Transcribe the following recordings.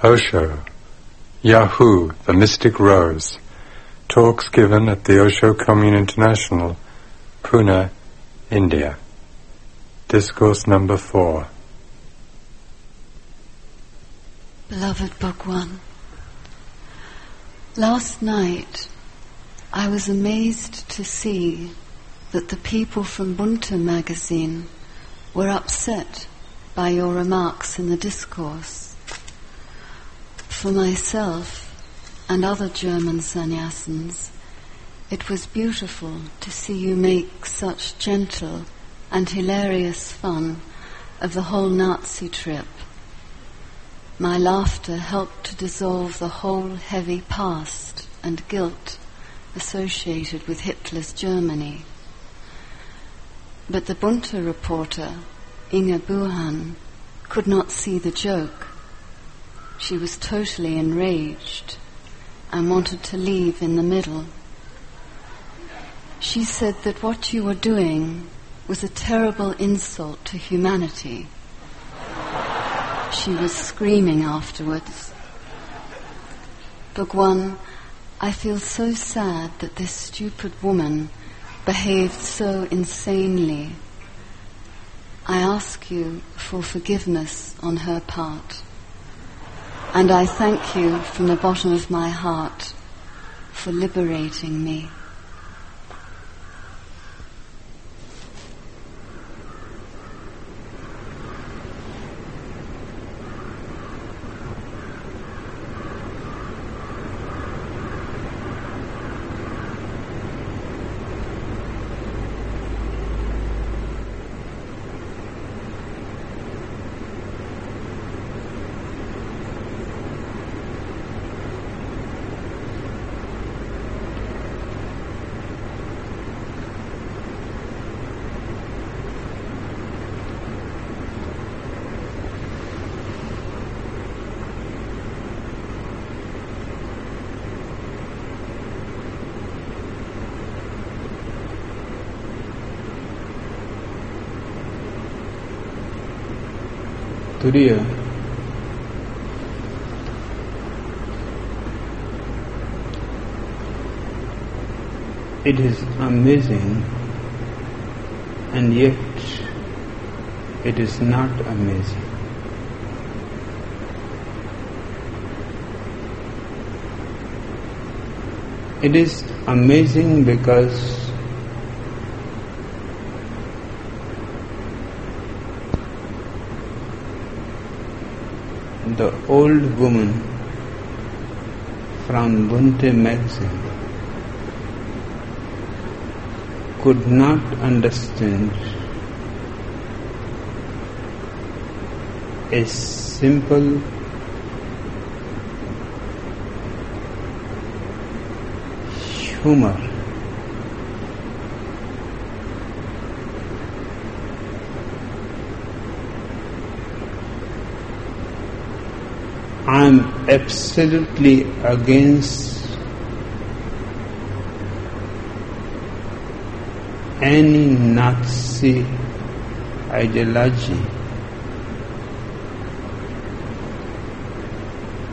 Osho, Yahoo, the Mystic Rose. Talks given at the Osho Commune International, Pune, India. Discourse number four. Beloved Bhagwan, last night I was amazed to see that the people from Bunte magazine were upset by your remarks in the discourse. For myself and other German sannyasins, it was beautiful to see you make such gentle and hilarious fun of the whole Nazi trip. My laughter helped to dissolve the whole heavy past and guilt associated with Hitler's Germany. But the Bunte reporter, Inge Buhan, could not see the joke. She was totally enraged and wanted to leave in the middle. She said that what you were doing was a terrible insult to humanity. She was screaming afterwards. Bhagwan, I feel so sad that this stupid woman behaved so insanely. I ask you for forgiveness on her part. And I thank you from the bottom of my heart for liberating me. Turiya it is amazing and yet it is not amazing. It is amazing because the old woman from Bunte magazine could not understand a simple humor I'm absolutely against any Nazi ideology.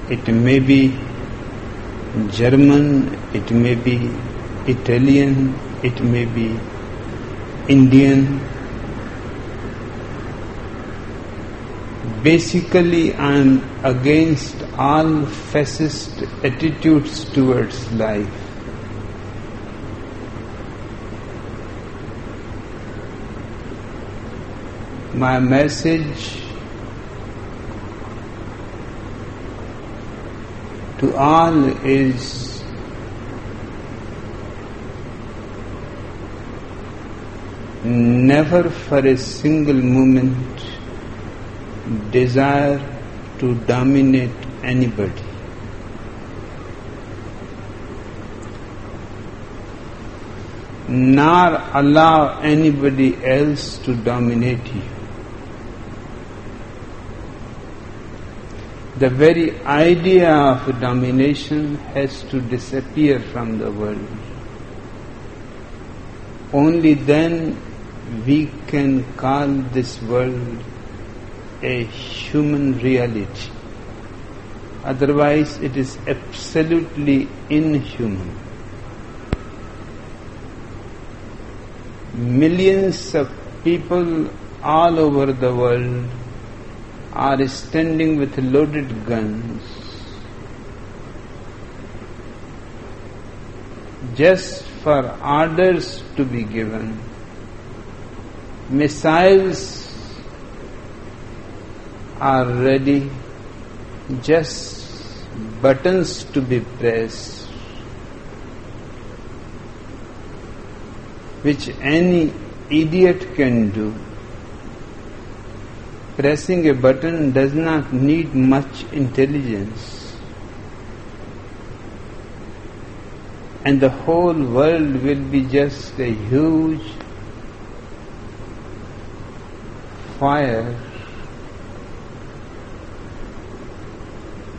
It may be German, it may be Italian, it may be Indian, basically I am against all fascist attitudes towards life. My message to all is never for a single moment desire to dominate anybody. Nor allow anybody else to dominate you. The very idea of domination has to disappear from the world. Only then we can call this world a human reality Otherwise, it is absolutely inhuman. Millions of people all over the world are standing with loaded guns just for orders to be given. Missiles are ready, just buttons to be pressed, which any idiot can do. Pressing a button does not need much intelligence. And the whole world will be just a huge fire.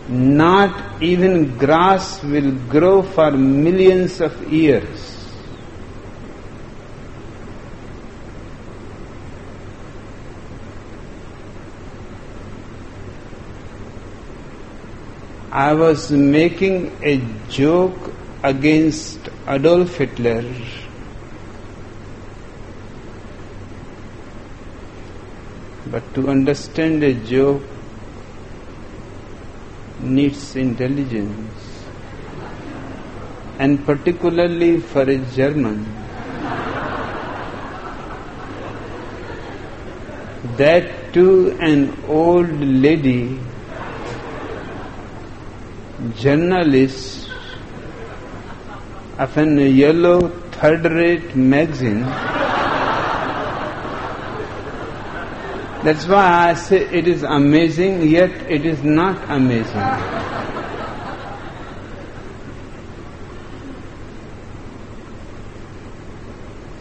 Not even grass will grow for millions of years. I was making a joke against Adolf Hitler. But to understand a joke needs intelligence, and particularly for a German. That too, an old lady journalist of a yellow third-rate magazine. That's why I say it is amazing, yet it is not amazing.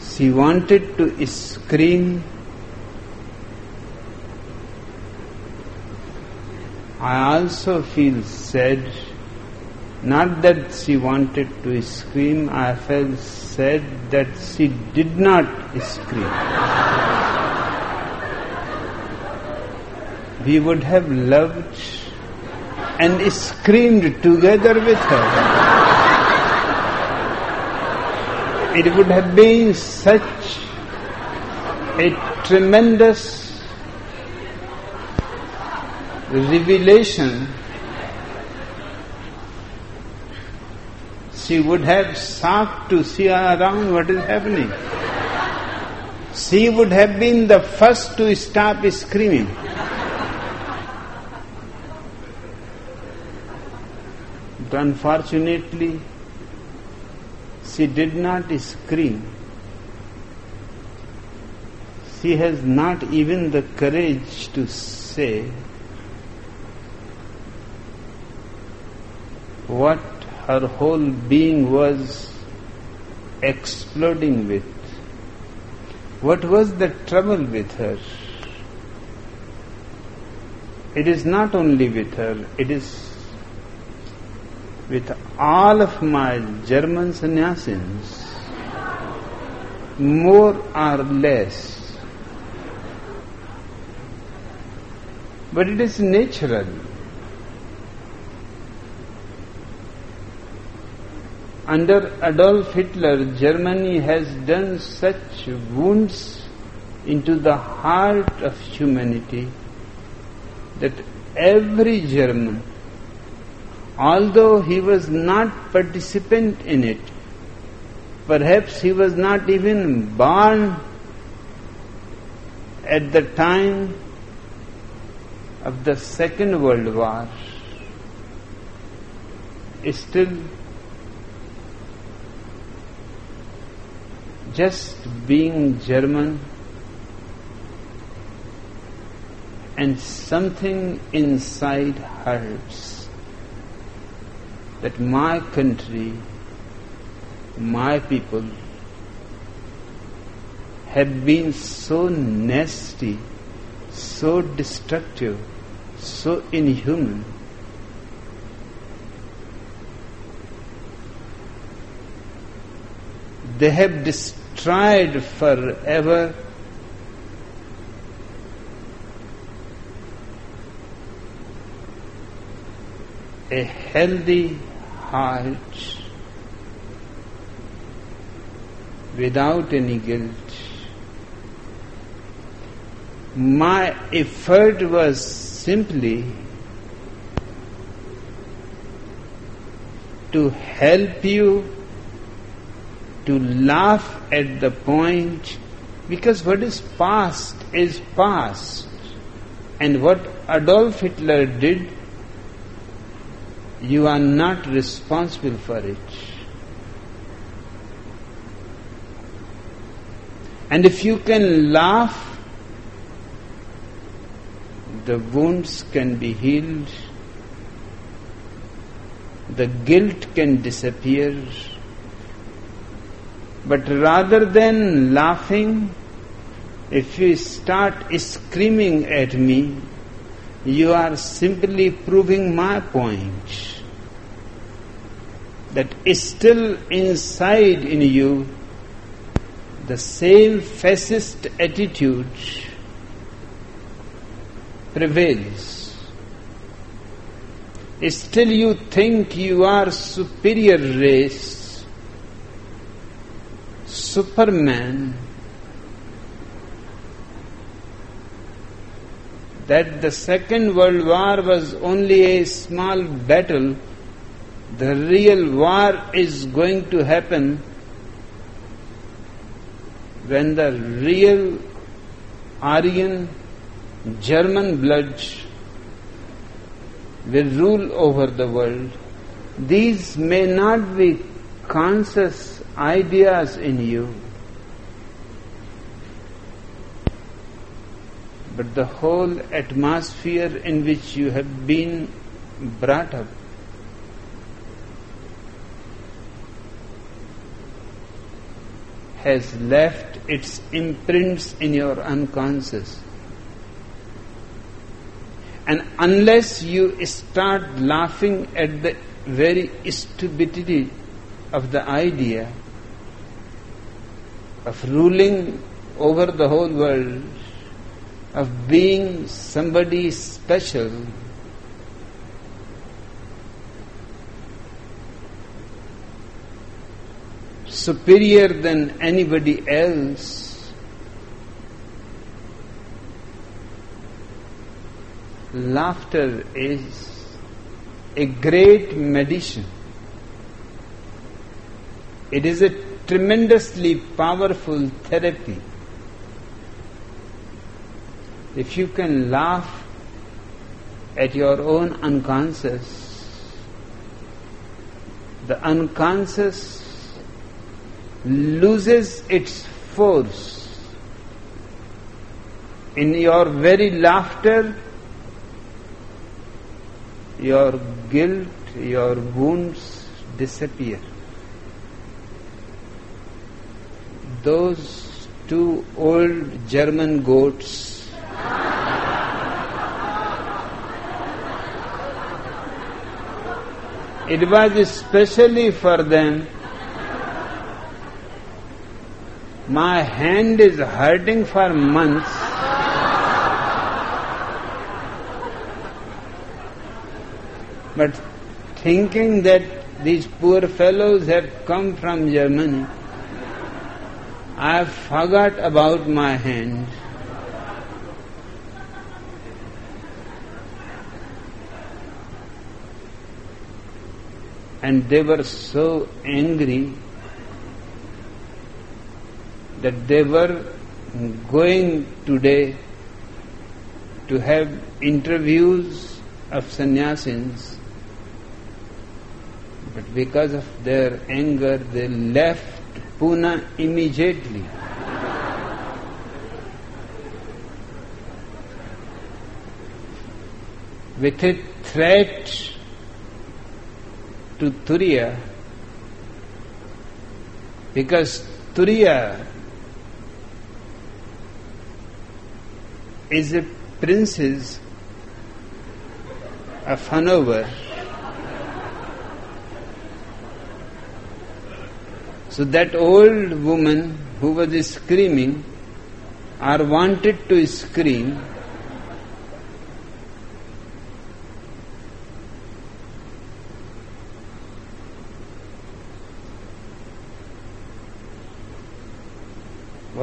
She wanted to scream I also feel sad not that she wanted to scream, I felt sad that she did not scream. We would have loved and screamed together with her. It would have been such a tremendous revelation she would have sought to see around what is happening. She would have been the first to stop screaming. Unfortunately, she did not scream. She has not even the courage to say what her whole being was exploding with. What was the trouble with her? It is not only with her, it is with all of my German sannyasins, more or less. But it is natural. under Adolf Hitler, Germany has done such wounds into the heart of humanity that every German, although he was not participant in it, perhaps he was not even born at the time of the Second World War, still just being German and something inside hurts that my country, my people have been so nasty, so destructive, so inhuman they have destroyed forever a healthy heart without any guilt. My effort was simply to help you to laugh at the point because what is past is past and what Adolf Hitler did you are not responsible for it. And if you can laugh, the wounds can be healed, the guilt can disappear. But rather than laughing, if you start screaming at me, you are simply proving my point. That still inside in you, the same fascist attitude prevails. Still you think you are superior race, Superman, that the Second World War was only a small battle, the real war is going to happen when the real Aryan German blood will rule over the world. These may not be conscious ideas in you. but the whole atmosphere in which you have been brought up. Has left its imprints in your unconscious. And unless you start laughing at the very stupidity of the idea of ruling over the whole world, of being somebody special. Superior than anybody else. Laughter is a great medicine. It is a tremendously powerful therapy if you can laugh at your own unconscious, the unconscious loses its force. In your very laughter, your guilt, your wounds disappear. Those two old German goats it was especially for them. My hand is hurting for months. But thinking that these poor fellows have come from Germany, I forgot about my hand. and they were so angry that they were going today to have interviews of sannyasins, but because of their anger, they left Pune immediately. With a threat to Turiya because Turiya is a princess of Hanover. So that old woman who was screaming or wanted to scream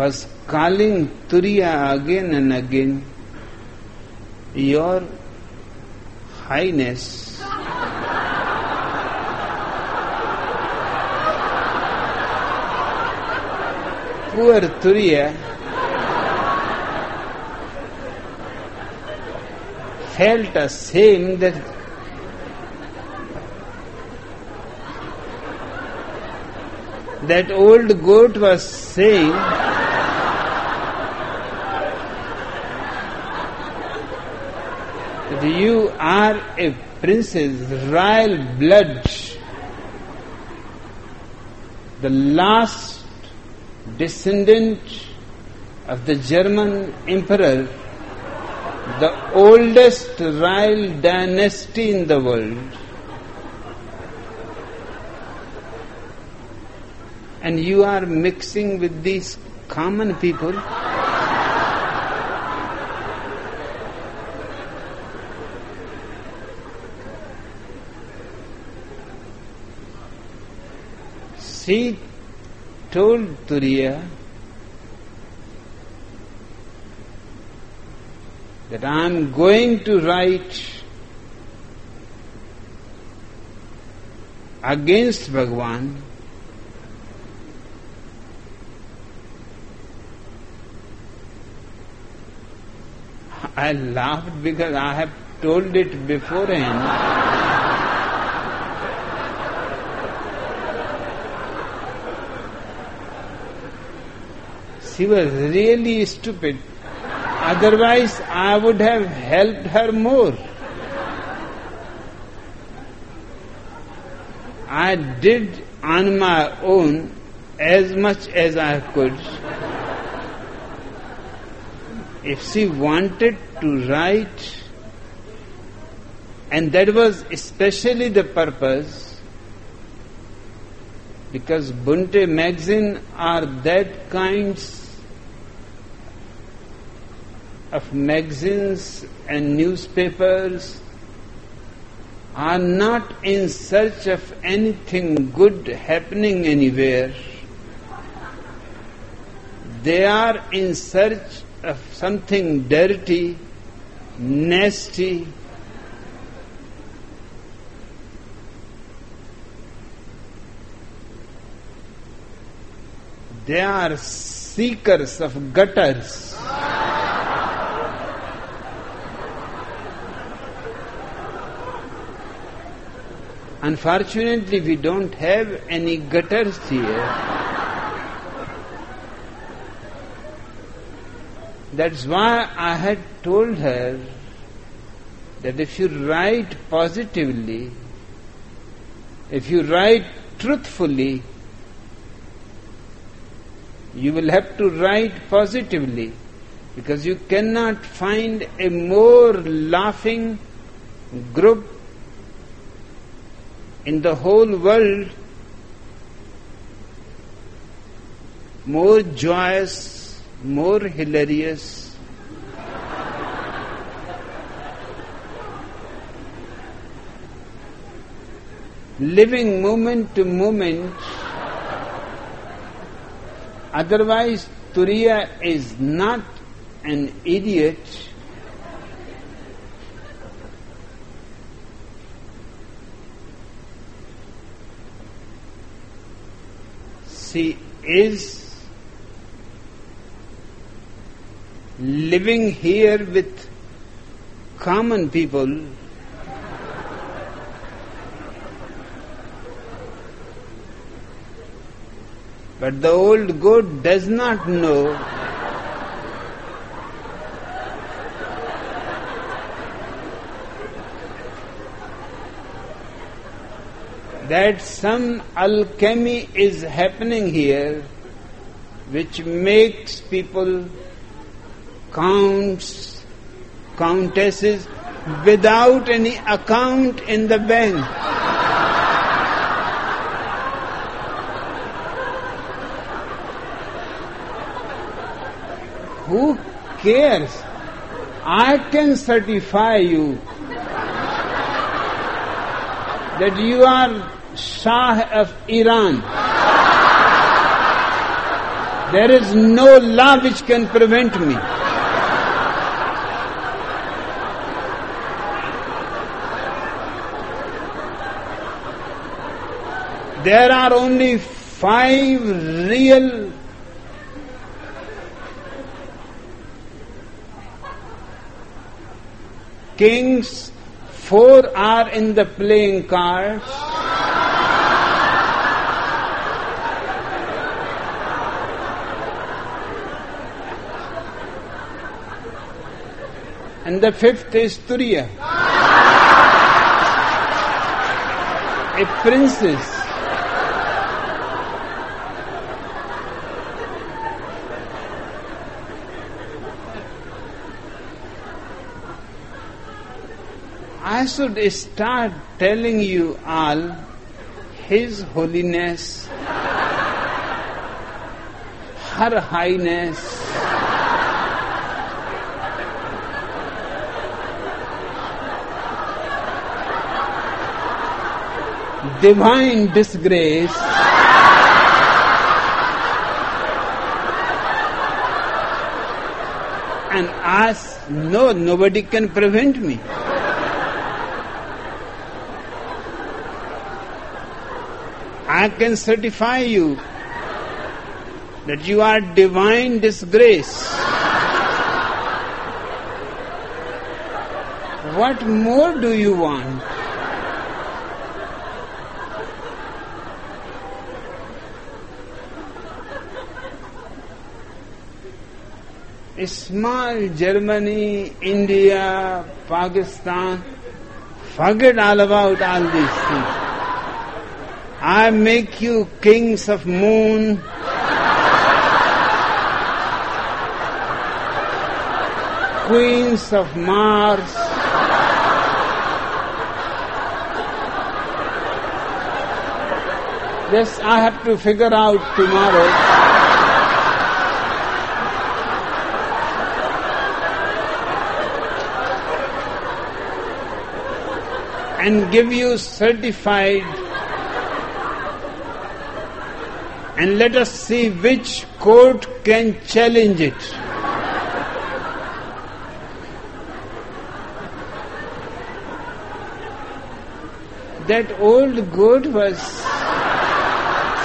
was calling Turiya again and again, Your Highness, poor Turiya. Felt ashamed that that old goat was saying that you are a prince's royal blood, the last descendant of the German emperor, the oldest royal dynasty in the world. and you are mixing with these common people. She told Turiya that I am going to write against Bhagwan I laughed because I have told it beforehand. She was really stupid. Otherwise, I would have helped her more. I did on my own as much as I could if she wanted to write, and that was especially the purpose, because Bunte magazine are that kinds of magazines and newspapers are not in search of anything good happening anywhere. They are in search of something dirty, nasty, they are seekers of gutters. Unfortunately, we don't have any gutters here. That's why I had told her that if you write positively, if you write truthfully, you will have to write positively because you cannot find a more laughing group in the whole world, more joyous more hilarious. Living moment to moment, otherwise, Turiya is not an idiot. She is living here with common people but the old goat does not know that some alchemy is happening here which makes people counts, countesses without any account in the bank. Who cares? I can certify you that you are Shah of Iran. There is no law which can prevent me. There are only five real kings, four are in the playing cards. And the fifth is Turiya. A princess I should start telling you all His Holiness, Her Highness, divine disgrace. and ask, no, nobody can prevent me. I can certify you that you are divine disgrace. What more do you want? Small Germany, India, Pakistan, forget all about all these things. I make you kings of moon. Queens of Mars. This I have to figure out tomorrow. and give you certified and let us see which court can challenge it. That old goat was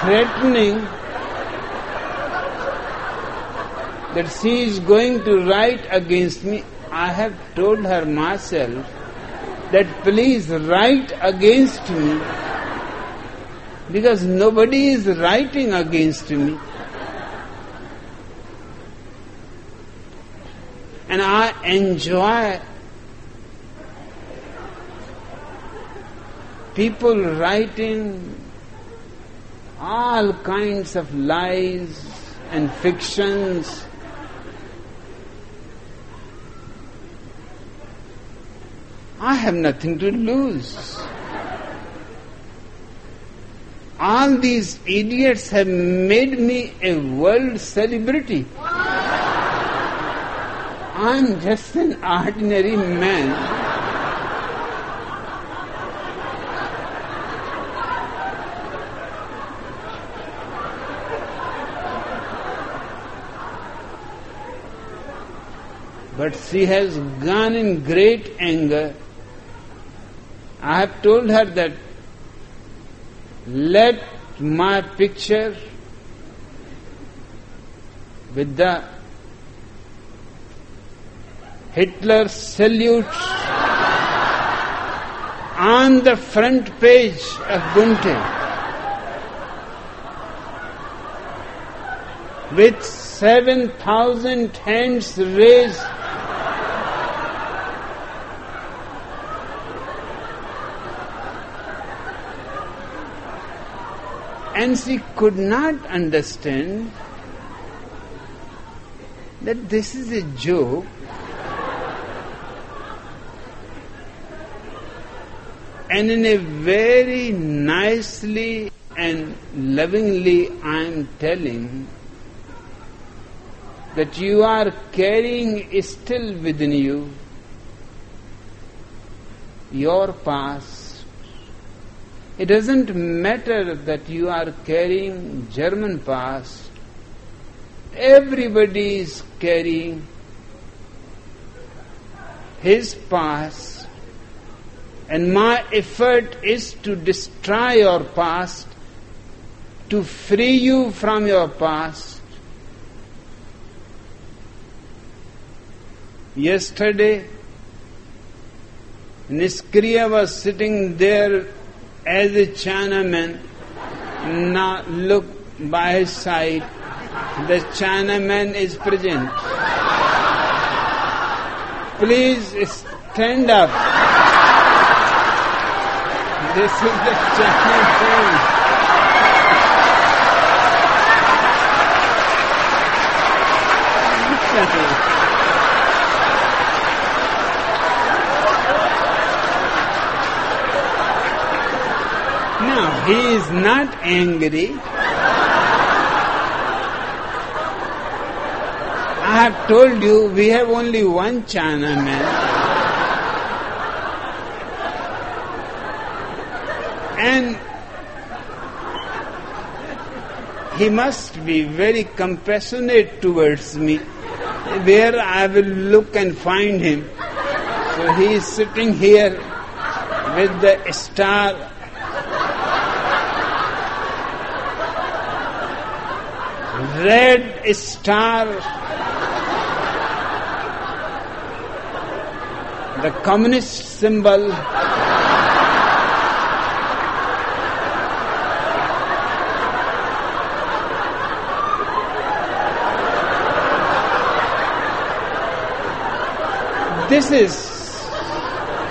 threatening that she is going to write against me. I have told her myself that please write against me because nobody is writing against me. And I enjoy people writing all kinds of lies and fictions. I have nothing to lose all these idiots have made me a world celebrity. I'm just an ordinary man. But she has gone in great anger. I have told her that let my picture with the Hitler salute on the front page of Bunte with 7,000 hands raised And she could not understand that this is a joke. And in a very nicely and lovingly, I am telling that you are carrying still within you your past it doesn't matter that you are carrying German past, everybody is carrying his past, and my effort is to destroy your past, to free you from your past. Yesterday, Niskriya was sitting there as a Chinaman, now look by his side, the Chinaman is present. Please stand up. This is the Chinaman. No, he not angry. I have told you we have only one Chinaman. And he must be very compassionate towards me. Where I will look and find him. So he is sitting here with the star red star. The communist symbol. This is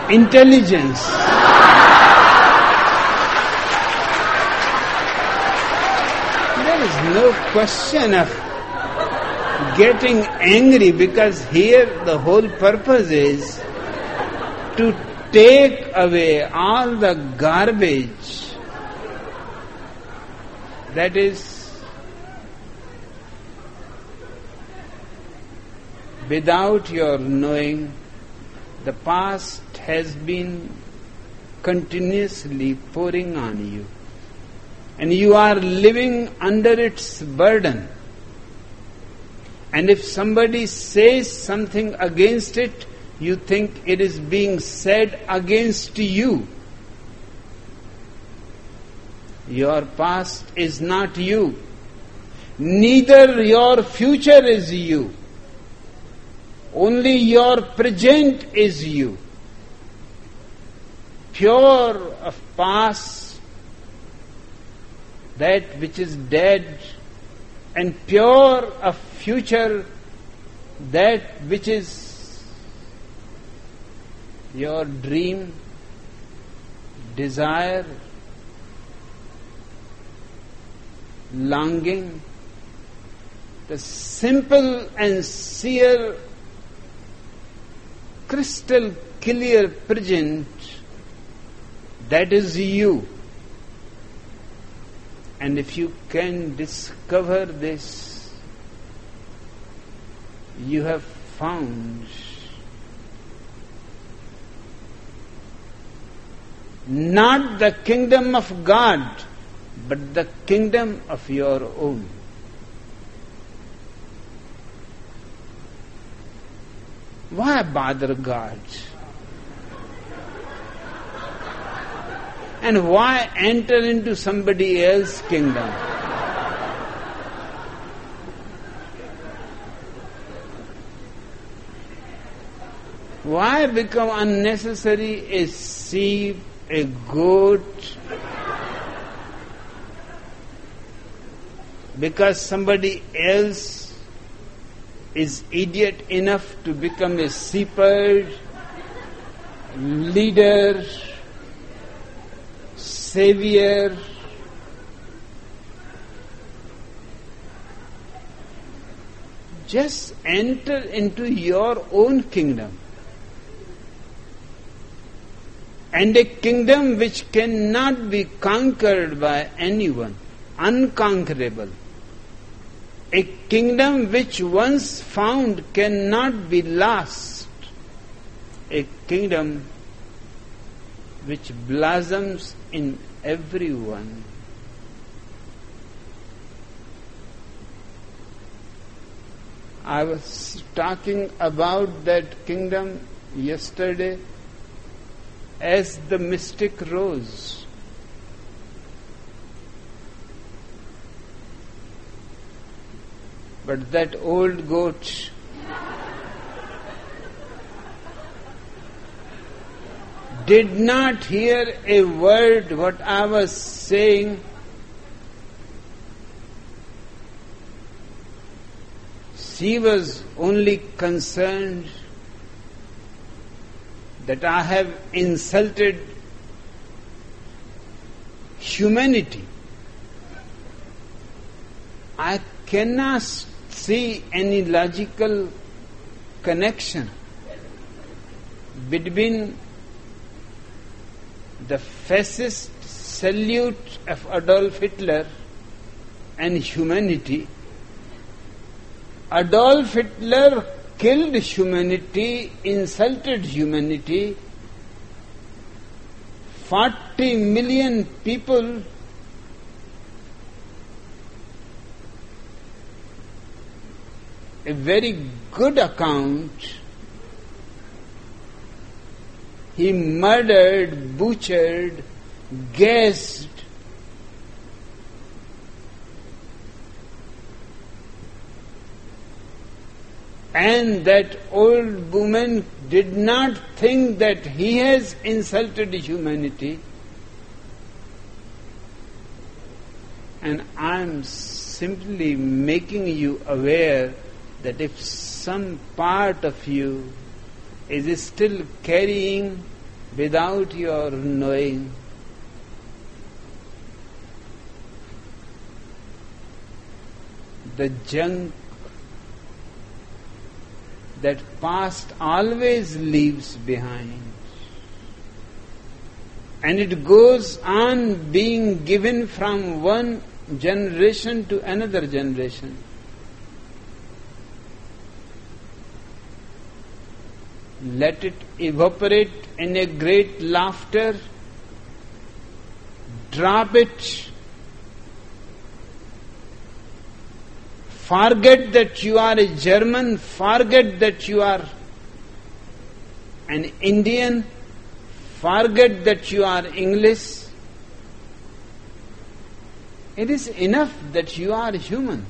intelligence there is no question of getting angry because here the whole purpose is to take away all the garbage that is without your knowing the past has been continuously pouring on you and you are living under its burden and if somebody says something against it you think it is being said against you. Your past is not you. Neither your future is you. Only your present is you. Pure of past, that which is dead, and pure of future, that which is your dream, desire, longing, the simple and sheer, crystal clear present, that is you. And if you can discover this, you have found not the kingdom of God, but the kingdom of your own. Why bother God? And why enter into somebody else's kingdom? Why become unnecessary a sheep a goat because somebody else is idiot enough to become a shepherd, leader, savior, just enter into your own kingdom. and a kingdom which cannot be conquered by anyone, unconquerable. A kingdom which once found cannot be lost. A kingdom which blossoms in everyone. I was talking about that kingdom yesterday as the mystic rose. But that old goat did not hear a word what I was saying. She was only concerned that I have insulted humanity. I cannot see any logical connection between the fascist salute of Adolf Hitler and humanity. Adolf Hitler killed humanity, insulted humanity. 40 million people a very good account he murdered, butchered, gassed, and that old woman did not think that he has insulted humanity. And I'm simply making you aware that if some part of you is still carrying without your knowing. The junk that past always leaves behind. And it goes on being given from one generation to another generation. Let it evaporate in a great laughter, drop it, forget that you are a German, forget that you are an Indian, forget that you are English. It is enough that you are human.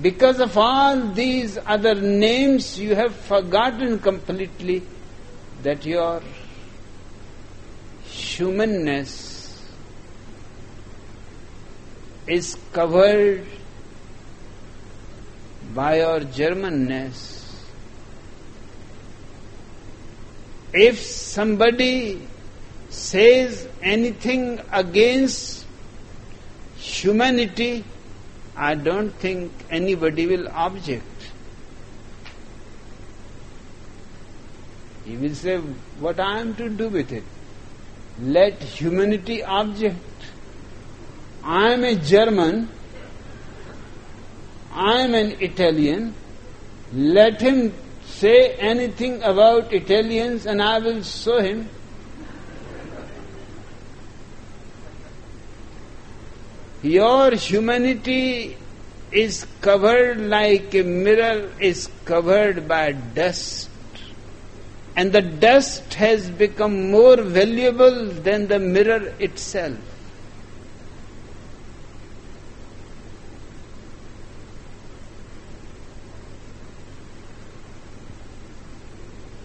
Because of all these other names, you have forgotten completely that your humanness is covered by your Germanness. If somebody says anything against humanity, I don't think anybody will object. He will say, What I am to do with it? Let humanity object. I am a German, I am an Italian, let him say anything about Italians and I will show him Your humanity is covered like a mirror is covered by dust. And the dust has become more valuable than the mirror itself.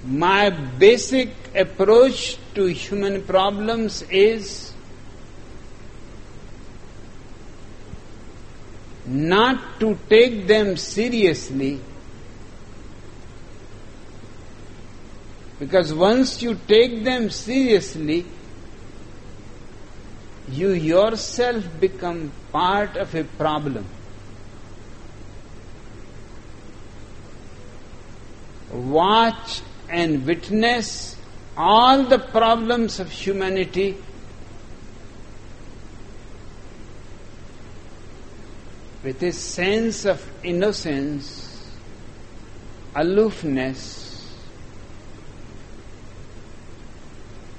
My basic approach to human problems is not to take them seriously because once you take them seriously, you yourself become part of a problem. Watch and witness all the problems of humanity with this sense of innocence, aloofness,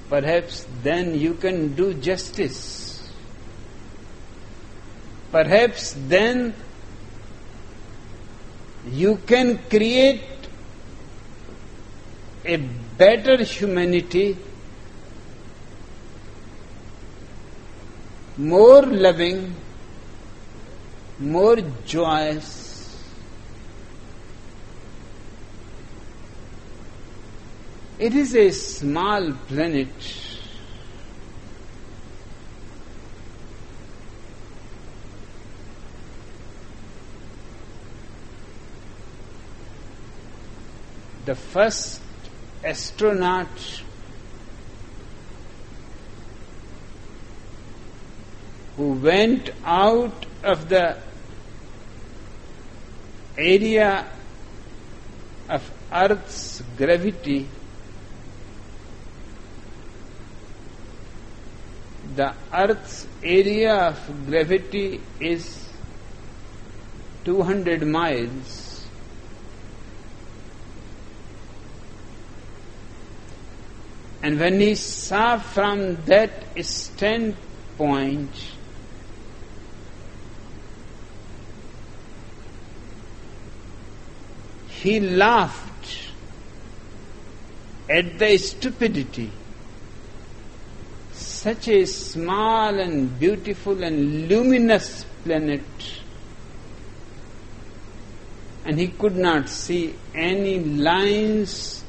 perhaps then you can do justice. Perhaps then you can create a better humanity, more loving, more joyous. It is a small planet the first astronaut who went out of the area of Earth's gravity, the Earth's area of gravity is 200 miles. And when he saw from that standpoint, he laughed at the stupidity. Such a small and beautiful and luminous planet, and he could not see any lines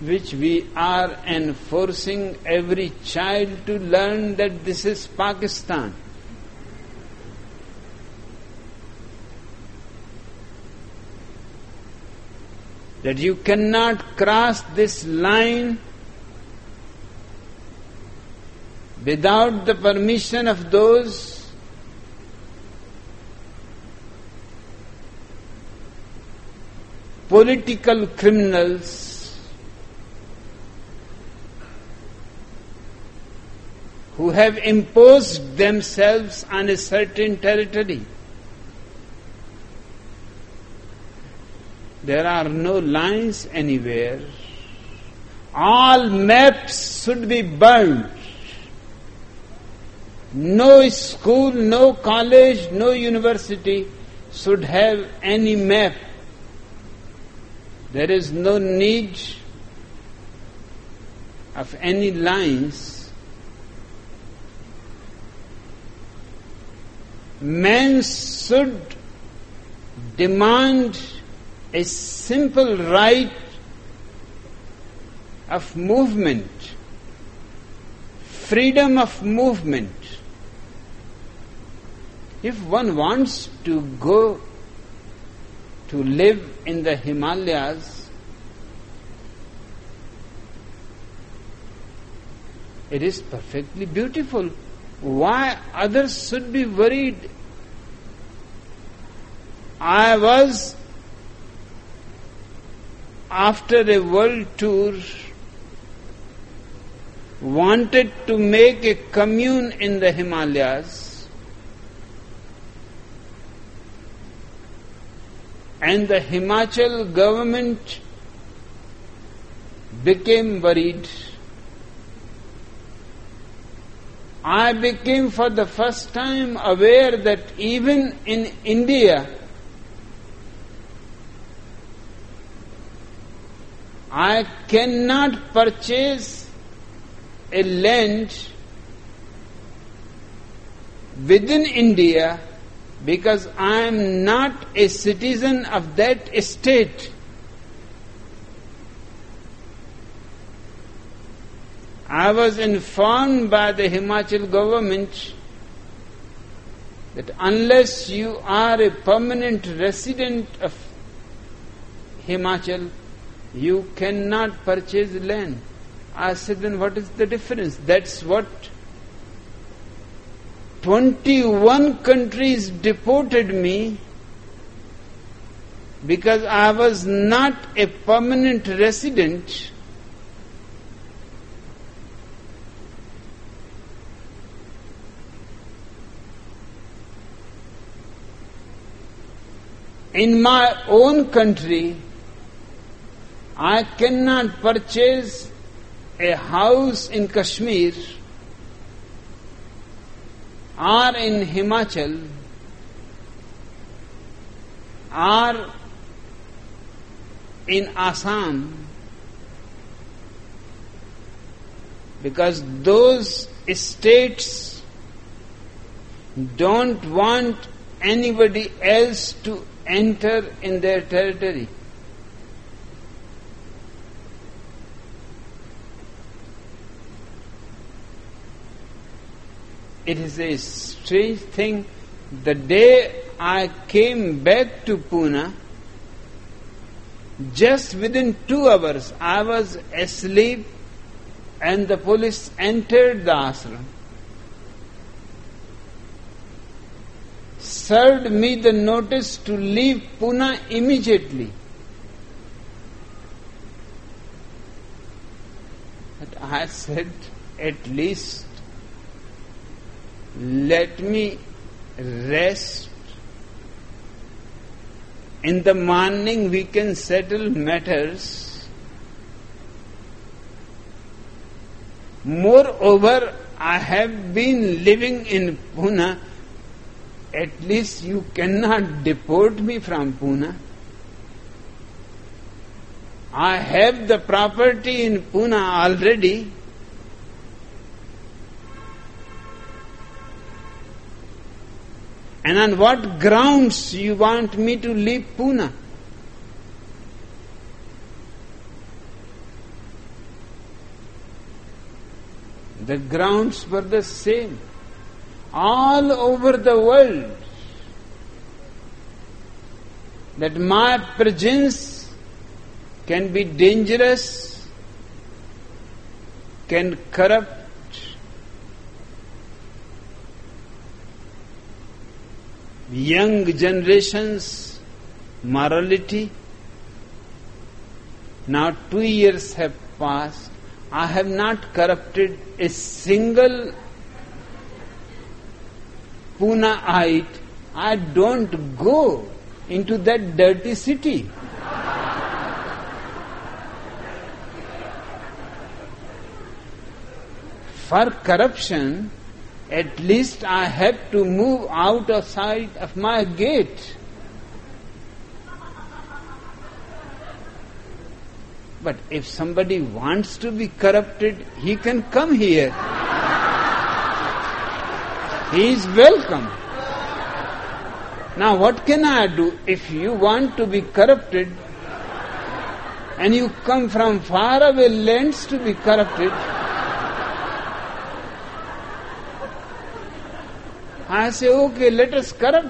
which we are enforcing every child to learn that this is Pakistan. That you cannot cross this line without the permission of those political criminals who have imposed themselves on a certain territory. There are no lines anywhere. All maps should be burned. No school, no college, no university should have any map. There is no need of any lines Men should demand a simple right of movement, freedom of movement. If one wants to go to live in the Himalayas, it is perfectly beautiful why others should be worried. I was, after a world tour, wanted to make a commune in the Himalayas. And the Himachal government became worried I became for the first time aware that even in India, I cannot purchase a land within India because I am not a citizen of that state. I was informed by the Himachal government that unless you are a permanent resident of Himachal, you cannot purchase land. I said, then what is the difference? That's what 21 countries deported me because I was not a permanent resident in my own country, I cannot purchase a house in Kashmir or in Himachal or in Assam because those states don't want anybody else to enter in their territory. It is a strange thing. The day I came back to Pune, just within two hours, I was asleep and the police entered the ashram. Served me the notice to leave Pune immediately. But I said, at least let me rest. In the morning we can settle matters. Moreover, I have been living in Pune. At least you cannot deport me from Pune. I have the property in Pune already. And on what grounds you want me to leave Pune? The grounds were the same. All over the world. That my presence can be dangerous, can corrupt young generation's morality. Now two years have passed. I have not corrupted a single Punaite. I don't go into that dirty city. For corruption, at least I have to move out of sight of my gate. But if somebody wants to be corrupted, he can come here. He is welcome. Now, what can I do if you want to be corrupted and you come from faraway lands to be corrupted? I say, okay, let us corrupt.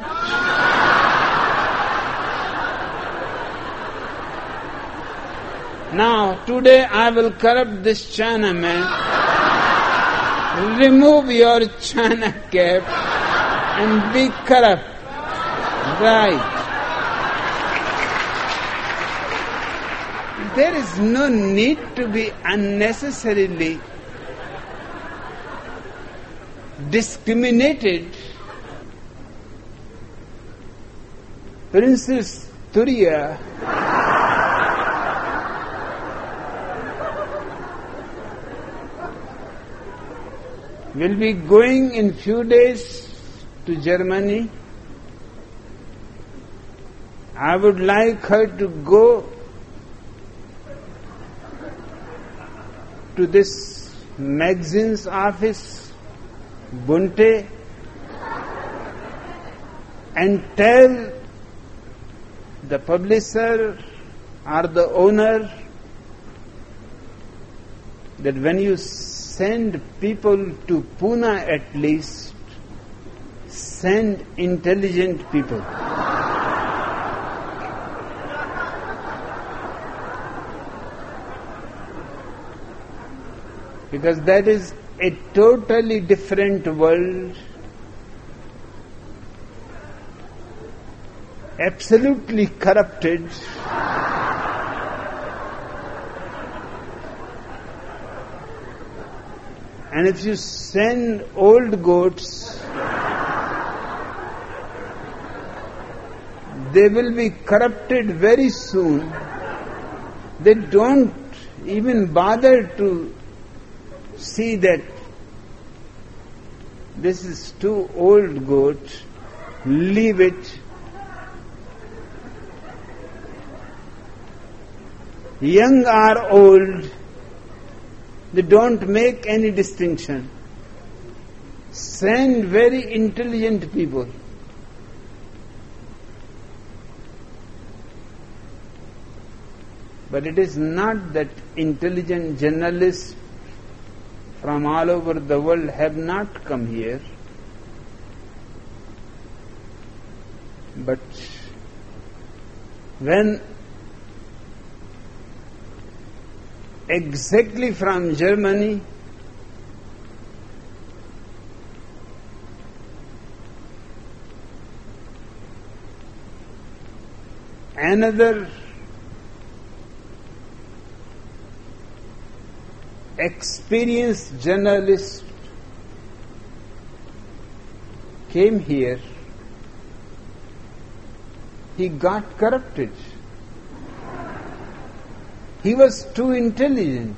Now, today I will corrupt this China man. Remove your China cap and be corrupt. Right. There is no need to be unnecessarily discriminated Princess Turiya will be going in few days to Germany. I would like her to go to this magazine's office, Bunte, and tell the publisher or the owner that when you send people to Pune at least, send intelligent people. because that is a totally different world absolutely corrupted. And if you send old goats, they will be corrupted very soon. They don't even bother to see that this is too old goat, leave it young or old, they don't make any distinction. Send very intelligent people. But it is not that intelligent journalists from all over the world have not come here. But when exactly from Germany another experienced journalist came here, he got corrupted. He was too intelligent.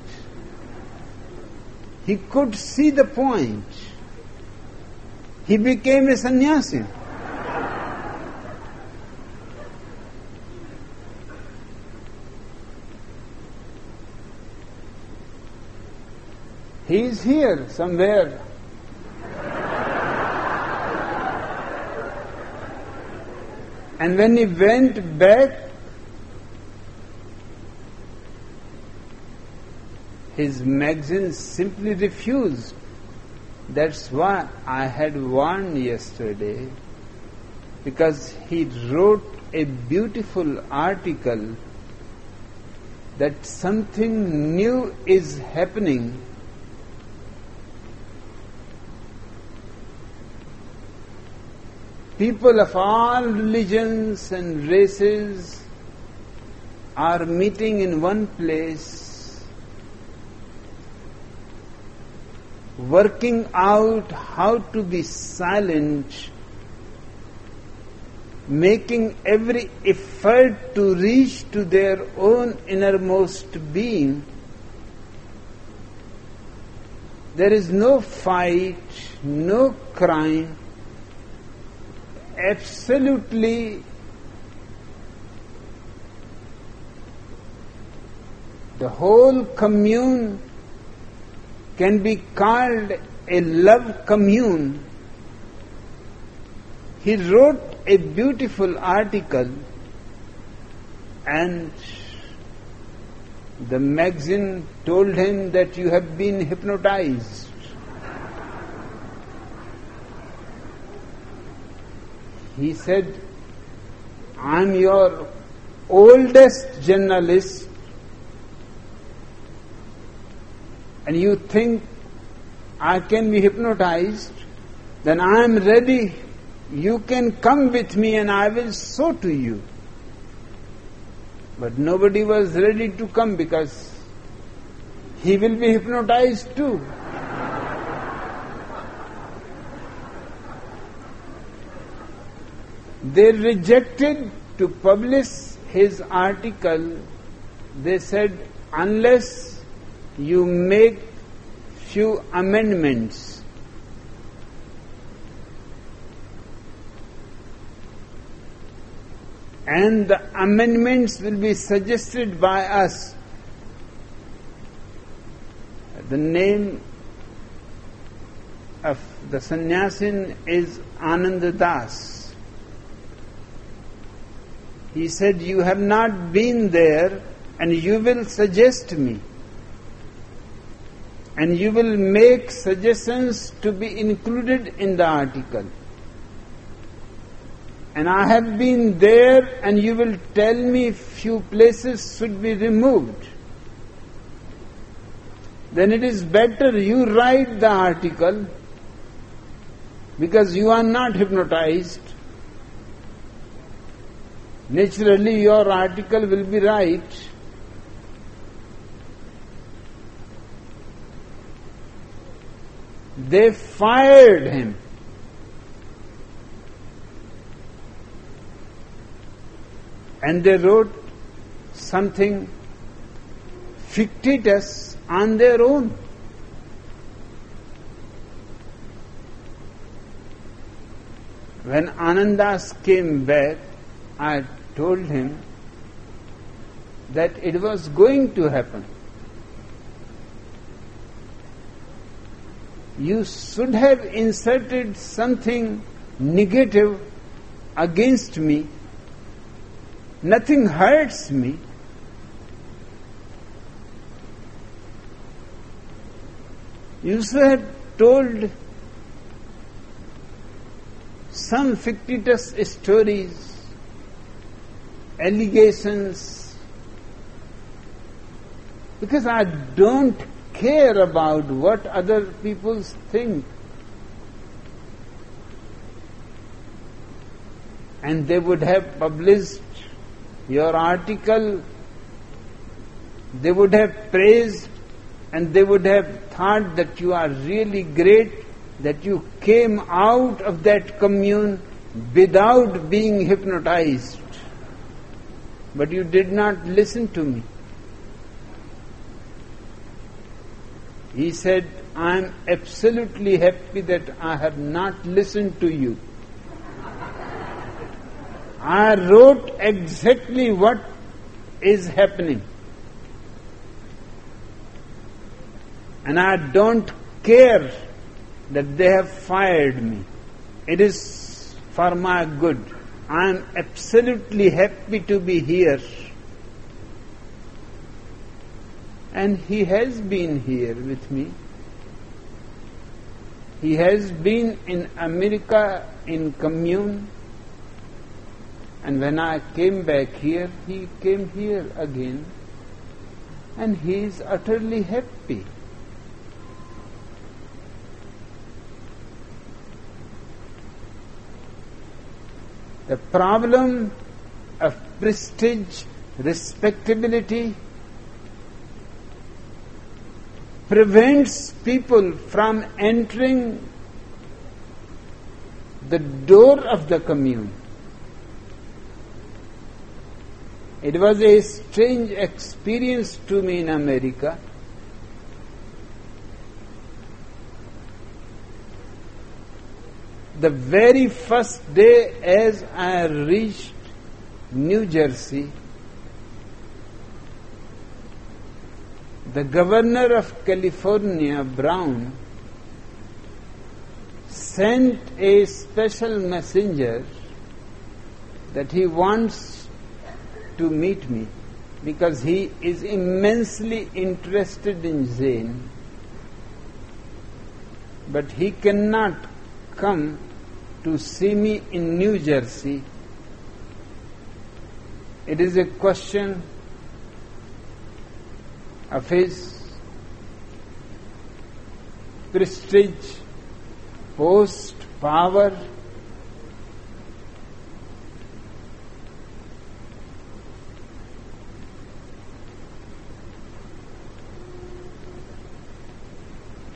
He could see the point. He became a sannyasi. He is here somewhere. and when he went back, his magazine simply refused. That's why I had warned yesterday, because he wrote a beautiful article that something new is happening people of all religions and races are meeting in one place, working out how to be silent, making every effort to reach to their own innermost being. There is no fight, no crime, absolutely the whole commune can be called a love commune. He wrote a beautiful article and the magazine told him that you have been hypnotized. He said, I'm your oldest journalist, and you think I can be hypnotized, then I am ready. You can come with me and I will show to you. But nobody was ready to come because he will be hypnotized too. They rejected to publish his article. They said, unless you make few amendments, and the amendments will be suggested by us. The name of the sannyasin is Ananda Das. He said, You have not been there and you will suggest me. And you will make suggestions to be included in the article. And I have been there and you will tell me few places should be removed. Then it is better you write the article because you are not hypnotized naturally your article will be right. They fired him. And they wrote something fictitious on their own. When Anandas came back, I told him that it was going to happen. You should have inserted something negative against me. Nothing hurts me. You should have told some fictitious stories, allegations, because I don't care about what other people think. And they would have published your article, they would have praised, and they would have thought that you are really great, that you came out of that commune without being hypnotized. But you did not listen to me. He said, I am absolutely happy that I have not listened to you. I wrote exactly what is happening. And I don't care that they have fired me. It is for my good. I am absolutely happy to be here. And he has been here with me. He has been in America in commune. And when I came back here, he came here again. And he is utterly happy. The problem of prestige, respectability, prevents people from entering the door of the commune. It was a strange experience to me in America. The very first day as I reached New Jersey, The governor of California, Brown, sent a special messenger that he wants to meet me because he is immensely interested in Zen, but he cannot come to see me in New Jersey. It is a question of his prestige, post, power,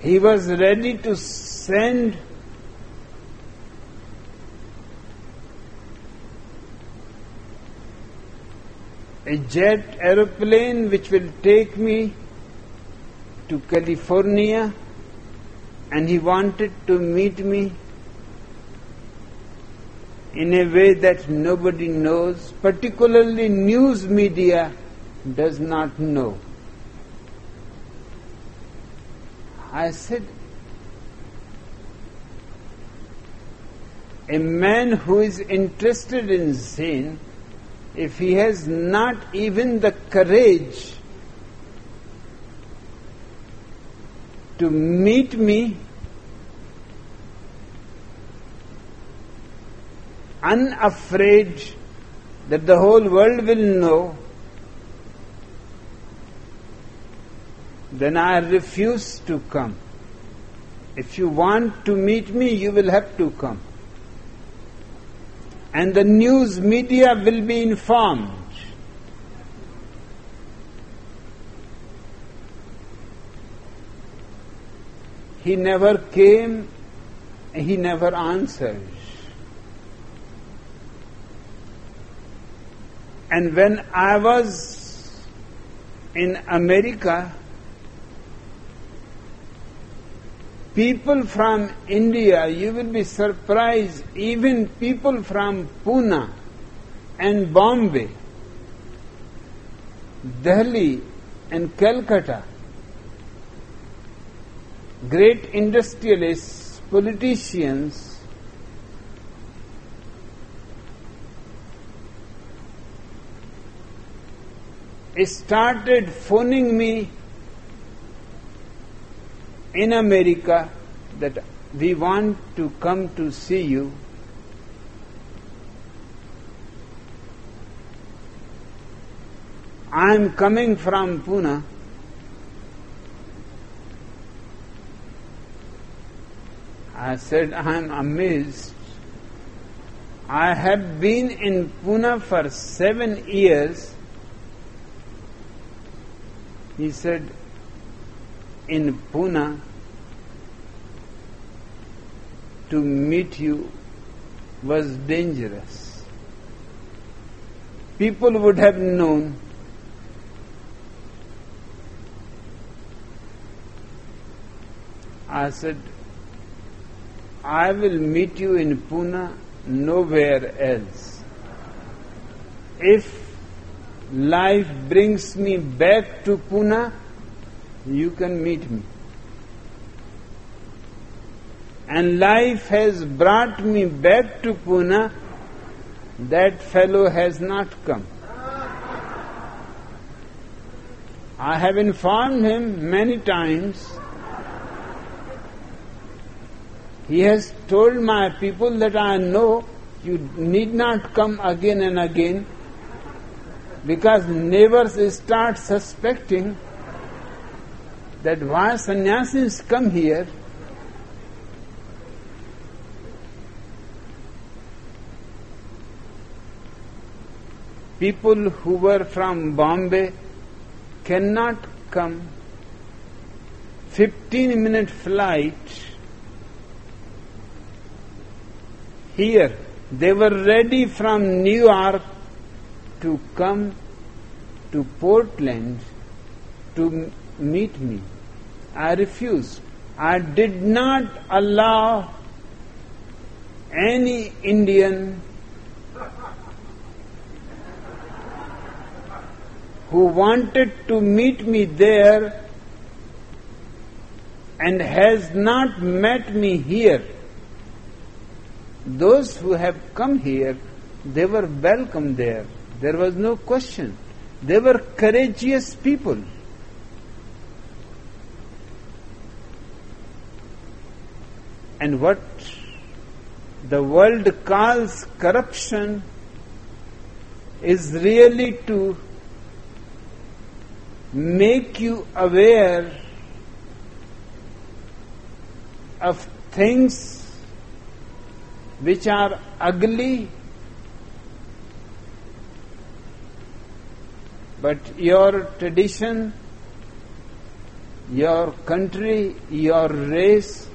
he was ready to send a jet aeroplane which will take me to California and he wanted to meet me in a way that nobody knows, particularly news media does not know. I said, a man who is interested in Zen if he has not even the courage to meet me unafraid that the whole world will know, then I refuse to come. If you want to meet me, you will have to come and the news media will be informed. He never came, he never answered. And when I was in America, people from India, you will be surprised, even people from Pune and Bombay, Delhi and Calcutta, great industrialists, politicians, started phoning me in America that we want to come to see you. I am coming from Pune. I said, I am amazed. I have been in Pune for seven years. He said, in Pune, to meet you was dangerous. People would have known I said, I will meet you in Pune, nowhere else. If life brings me back to Pune, you can meet me. And life has brought me back to Pune, that fellow has not come. I have informed him many times He has told my people that I know you need not come again and again because neighbors start suspecting that why sannyasis come here people who were from Bombay cannot come 15 minute flight here. They were ready from New York to come to Portland to meet me. I refused. I did not allow any Indian who wanted to meet me there and has not met me here those who have come here, they were welcome there. There was no question. They were courageous people. And what the world calls corruption is really to make you aware of things which are ugly, but your tradition, your country, your race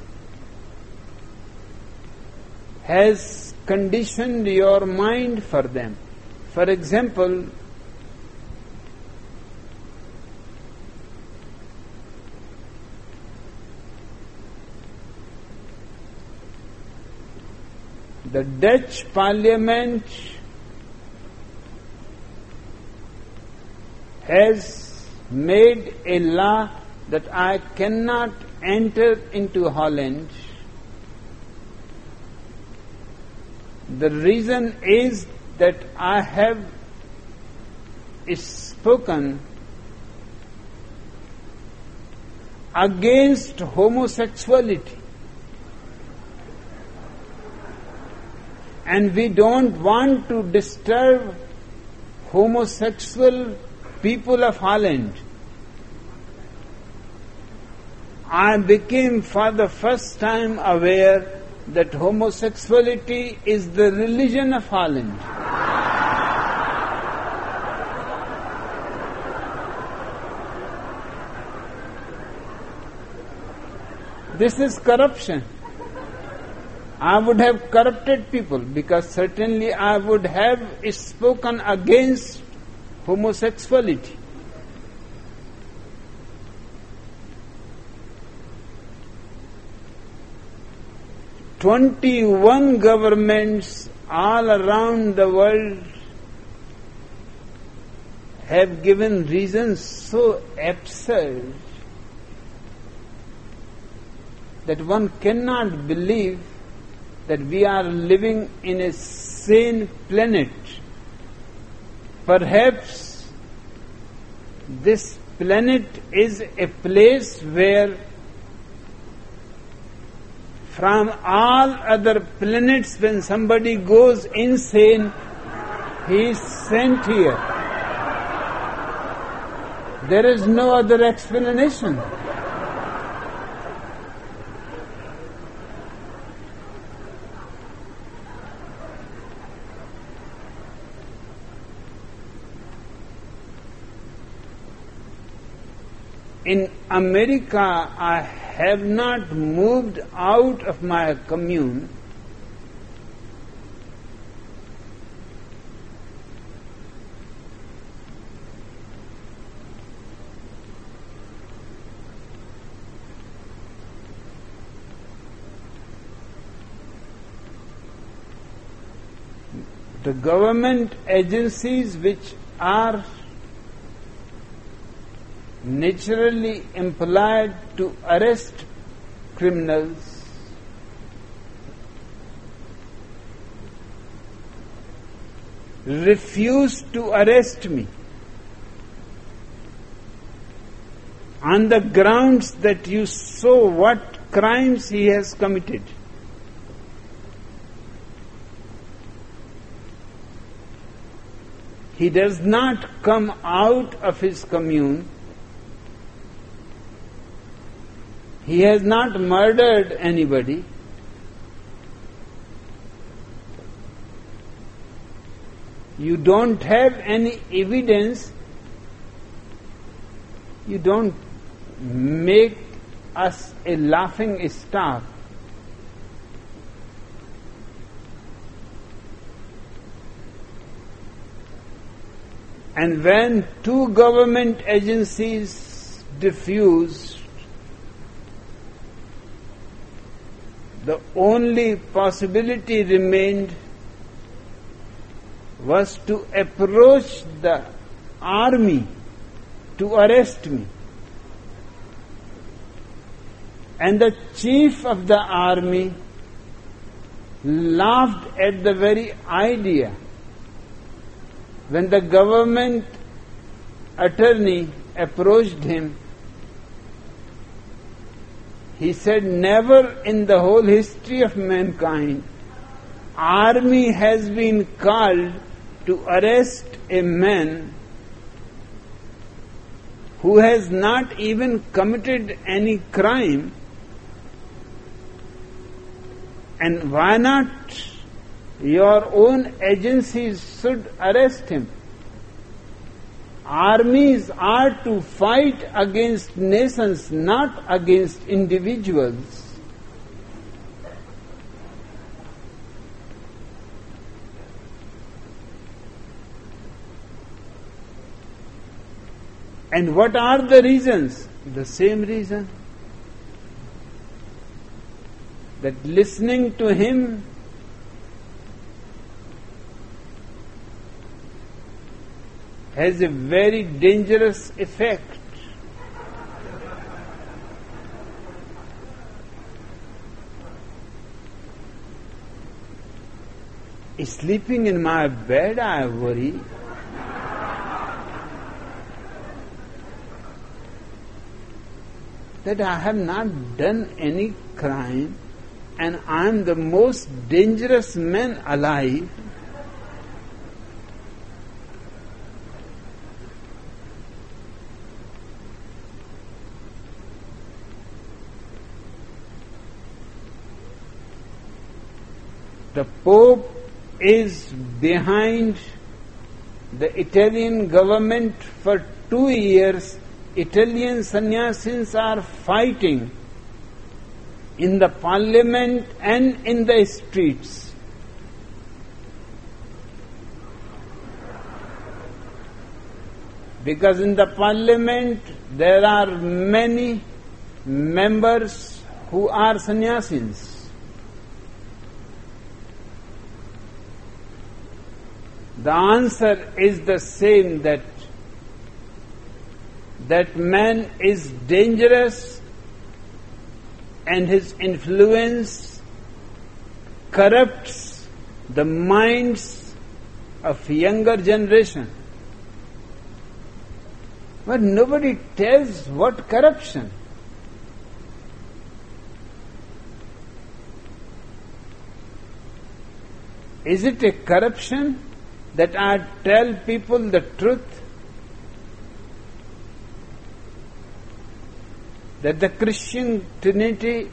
has conditioned your mind for them. For example, the Dutch parliament has made a law that I cannot enter into Holland. The reason is that I have spoken against homosexuality. and we don't want to disturb homosexual people of Holland. I became for the first time aware that homosexuality is the religion of Holland. This is corruption. I would have corrupted people because certainly I would have spoken against homosexuality. Twenty-one governments all around the world have given reasons so absurd that one cannot believe that we are living in a sane planet. Perhaps this planet is a place where from all other planets when somebody goes insane, he is sent here. There is no other explanation. In America, I have not moved out of my commune. The government agencies which are naturally employed to arrest criminals. Refused to arrest me. On the grounds that you saw what crimes he has committed. He does not come out of his commune He has not murdered anybody. You don't have any evidence. You don't make us a laughing stock. And when two government agencies diffuse the only possibility remained was to approach the army to arrest me. And the chief of the army laughed at the very idea when the government attorney approached him he said, never in the whole history of mankind army has been called to arrest a man who has not even committed any crime. And why not your own agencies should arrest him Armies are to fight against nations, not against individuals. And what are the reasons? The same reason. That listening to him has a very dangerous effect. Sleeping in my bed, I worry. That I have not done any crime and I am the most dangerous man alive. The Pope is behind the Italian government for two years. Italian sannyasins are fighting in the parliament and in the streets. Because in the parliament there are many members who are sannyasins. The answer is the same that that man is dangerous and his influence corrupts the minds of younger generation. But nobody tells what corruption. Is it a corruption that I tell people the truth? That the Christian Trinity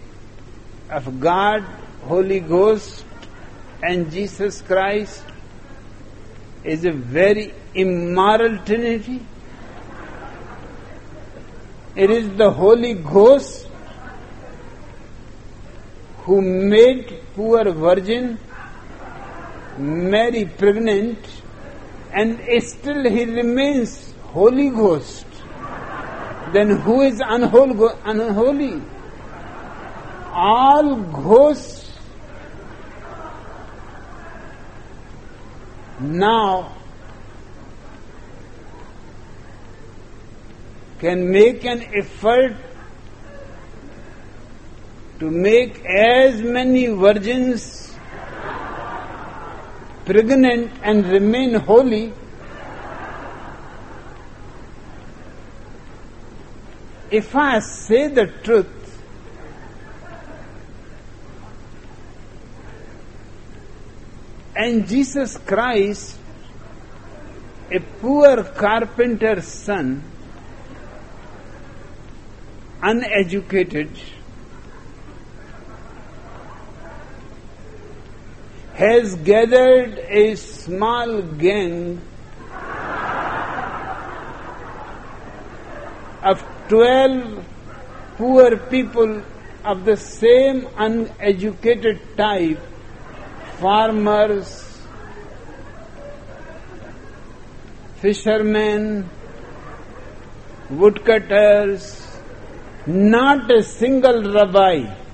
of God, Holy Ghost, and Jesus Christ is a very immoral Trinity? It is the Holy Ghost who made poor virgin Mary pregnant and still he remains Holy Ghost. Then who is unholy? All ghosts now can make an effort to make as many virgins pregnant and remain holy, if I say the truth, and Jesus Christ, a poor carpenter's son, uneducated, has gathered a small gang of 12 poor people of the same uneducated type, farmers, fishermen, woodcutters, not a single rabbi,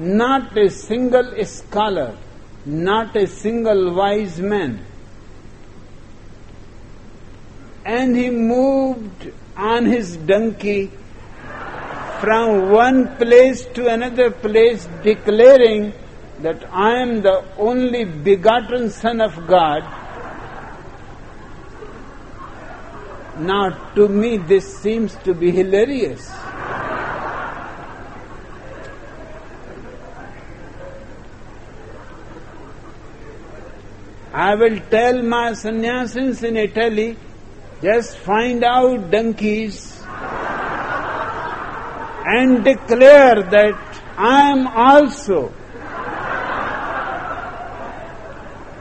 not a single scholar, not a single wise man. And he moved on his donkey from one place to another place, declaring that I am the only begotten Son of God. Now, to me, this seems to be hilarious. I will tell my sannyasins in Italy, just find out donkeys and declare that I am also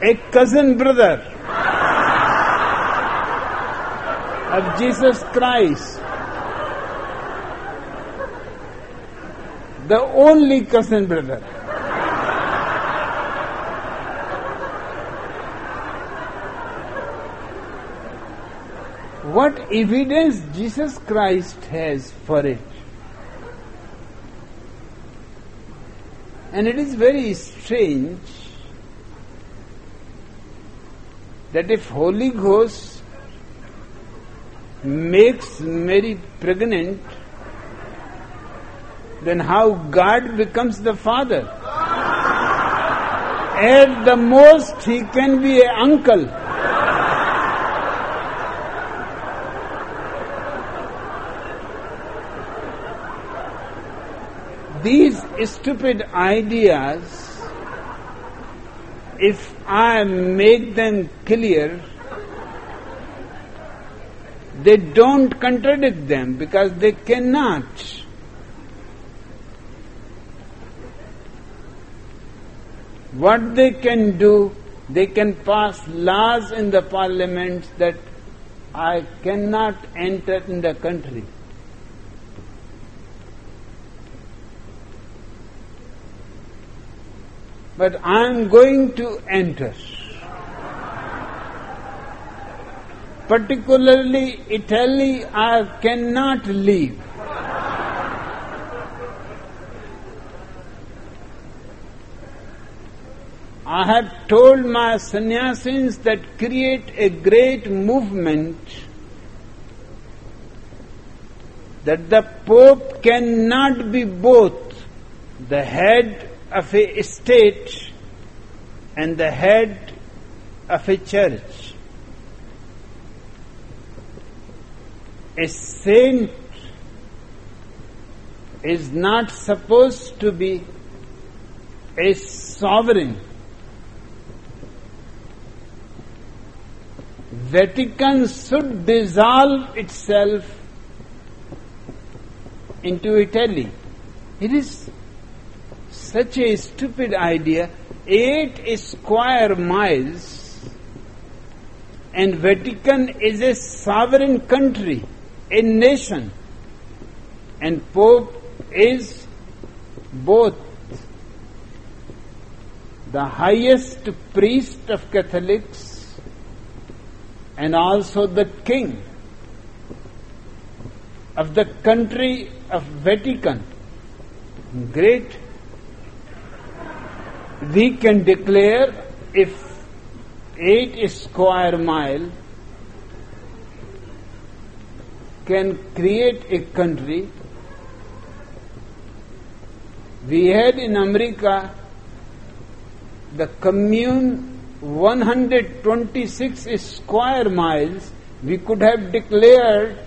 a cousin brother of Jesus Christ, the only cousin brother. What evidence Jesus Christ has for it. And it is very strange that if Holy Ghost makes Mary pregnant, then how God becomes the father? At the most, he can be an uncle. these stupid ideas, if I make them clear, they don't contradict them because they cannot. What they can do, they can pass laws in the parliament that I cannot enter in the country. But I am going to enter. Particularly Italy, I cannot leave. I have told my sannyasins that create a great movement that the Pope cannot be both the head of a state and the head of a church. A saint is not supposed to be a sovereign. Vatican should dissolve itself into Italy. It is such a stupid idea. Eight square miles and Vatican is a sovereign country, a nation, and Pope is both the highest priest of Catholics and also the king of the country of Vatican. Great. We can declare if 8 square mile can create a country. We had in America the commune 126 square miles. We could have declared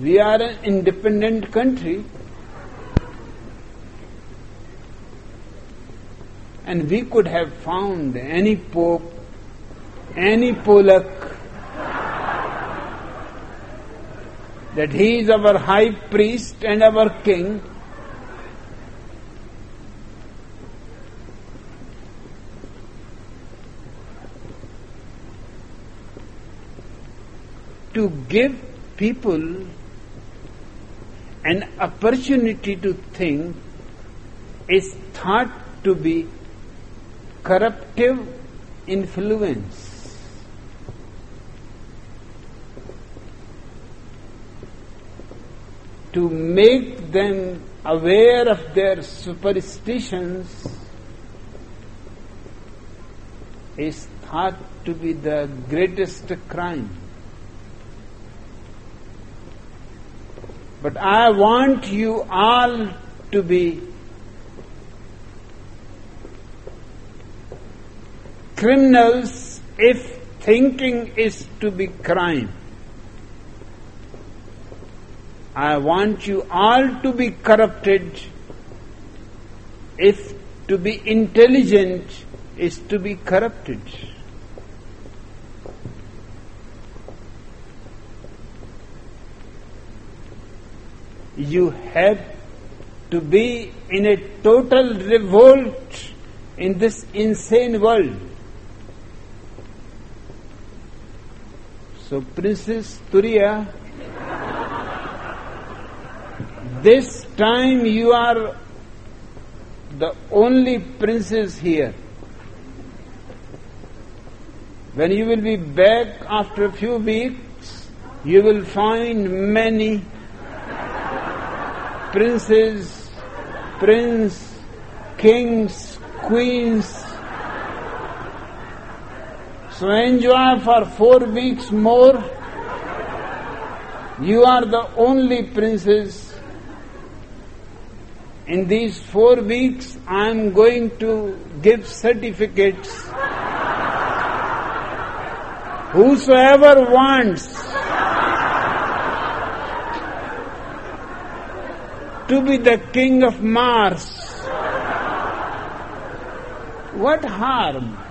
we are an independent country. And we could have found any pope any Polak that he is our high priest and our king. To give people an opportunity to think is thought to be corruptive influence. to make them aware of their superstitions is thought to be the greatest crime. But I want you all to be criminals if thinking is to be crime. I want you all to be corrupted if to be intelligent is to be corrupted. You have to be in a total revolt in this insane world. So Princess Turiya this time you are the only princess here. When you will be back after a few weeks, you will find many princes, prince, kings, queens. So enjoy for four weeks more. You are the only princess in these four weeks, I am going to give certificates. Whosoever wants to be the king of Mars, what harm?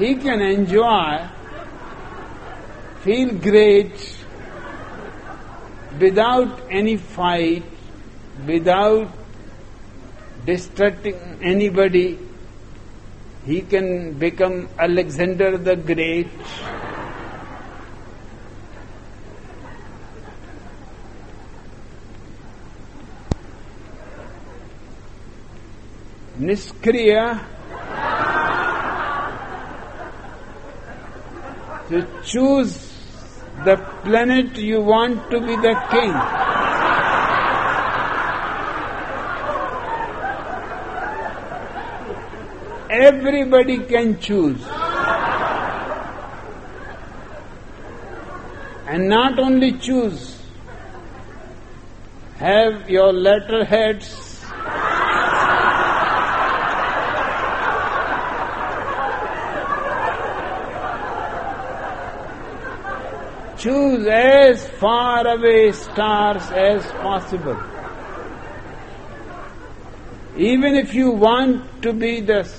He can enjoy, feel great, without any fight, without distracting anybody, he can become Alexander the Great. Niskriya to choose the planet you want to be the king. Everybody can choose. And not only choose, have your letterheads choose as far away stars as possible. Even if you want to be the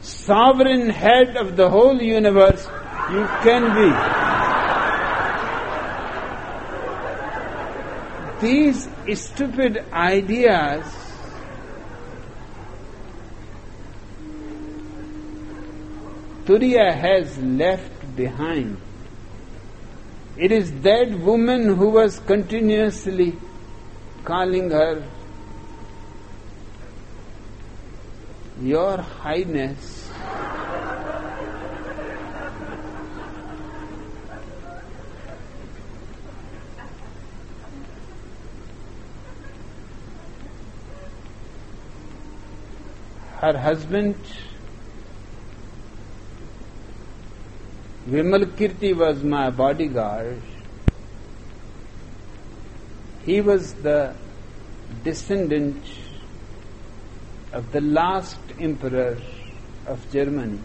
sovereign head of the whole universe, you can be. These stupid ideas Turiya has left behind. It is that woman who was continuously calling her, Your Highness. Her husband Vimal Kirti was my bodyguard. He was the descendant of the last emperor of Germany.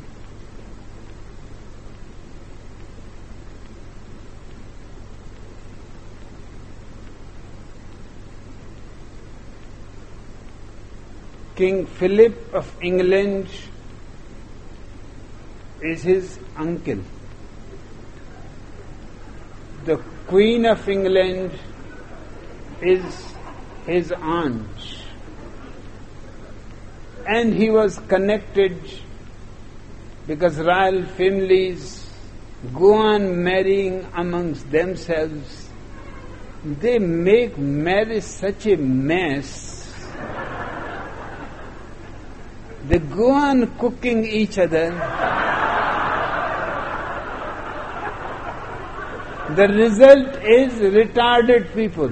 King Philip of England is his uncle the Queen of England is his aunt. And he was connected because royal families go on marrying amongst themselves. They make marriage such a mess. They go on cooking each other. The result is retarded people.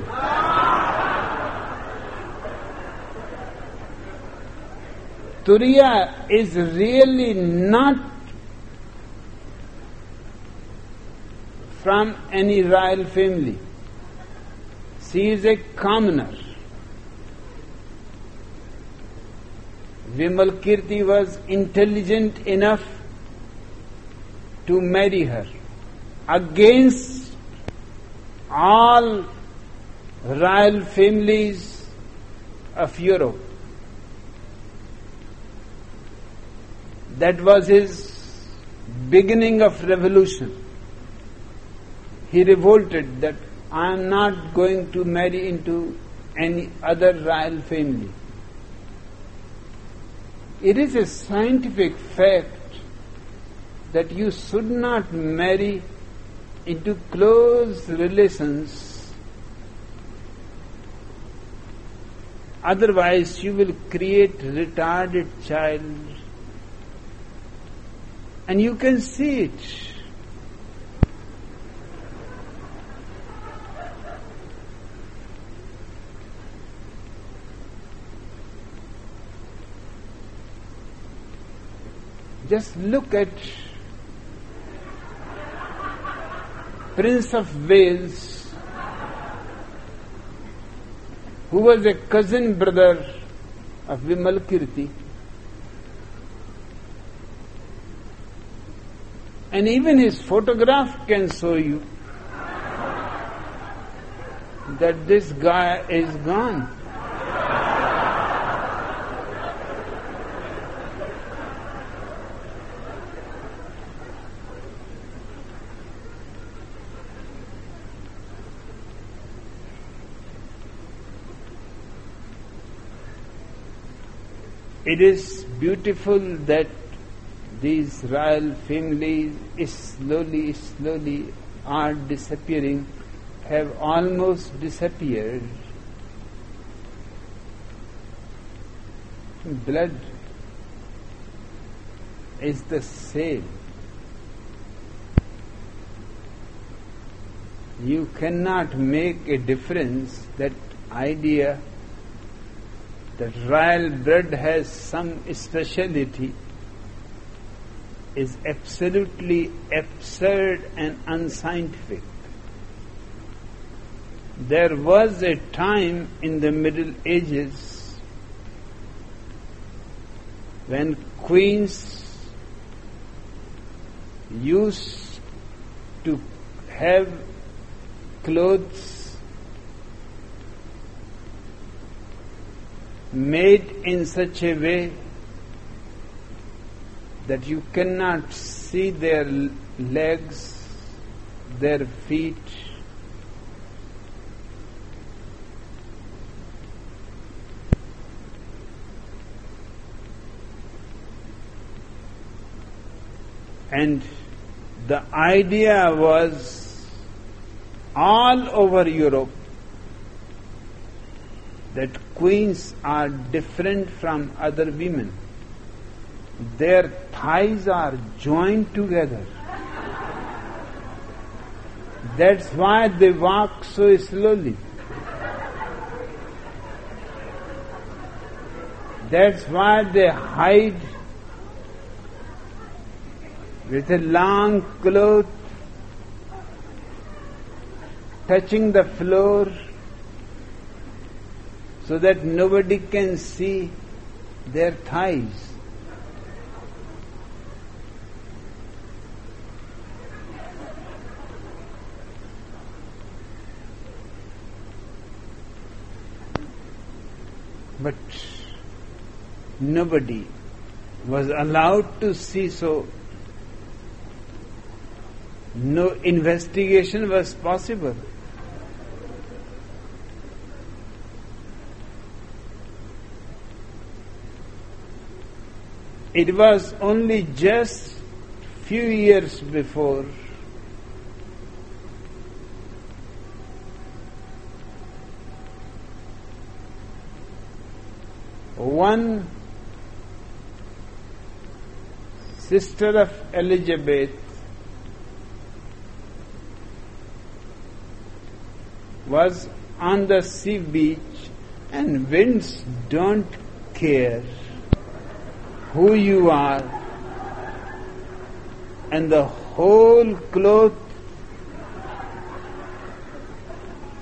Turiya is really not from any royal family. She is a commoner. Vimal Kirti was intelligent enough to marry her against all royal families of Europe. That was his beginning of revolution. He revolted that I am not going to marry into any other royal family. It is a scientific fact that you should not marry into close relations. Otherwise, you will create retarded child, and you can see it. Just look at Prince of Wales, who was a cousin brother of Vimal Kirti. And even his photograph can show you that this guy is gone. It is beautiful that these royal families slowly, slowly are disappearing, have almost disappeared. Blood is the same. You cannot make a difference, that idea that royal bread has some speciality is absolutely absurd and unscientific. There was a time in the Middle Ages when queens used to have clothes made in such a way that you cannot see their legs, their feet, and the idea was all over Europe that queens are different from other women. Their thighs are joined together. That's why they walk so slowly. That's why they hide with a long cloth touching the floor so that nobody can see their thighs. But nobody was allowed to see so no investigation was possible. It was only just few years before one sister of Elizabeth was on the sea beach and winds don't care who you are and the whole cloth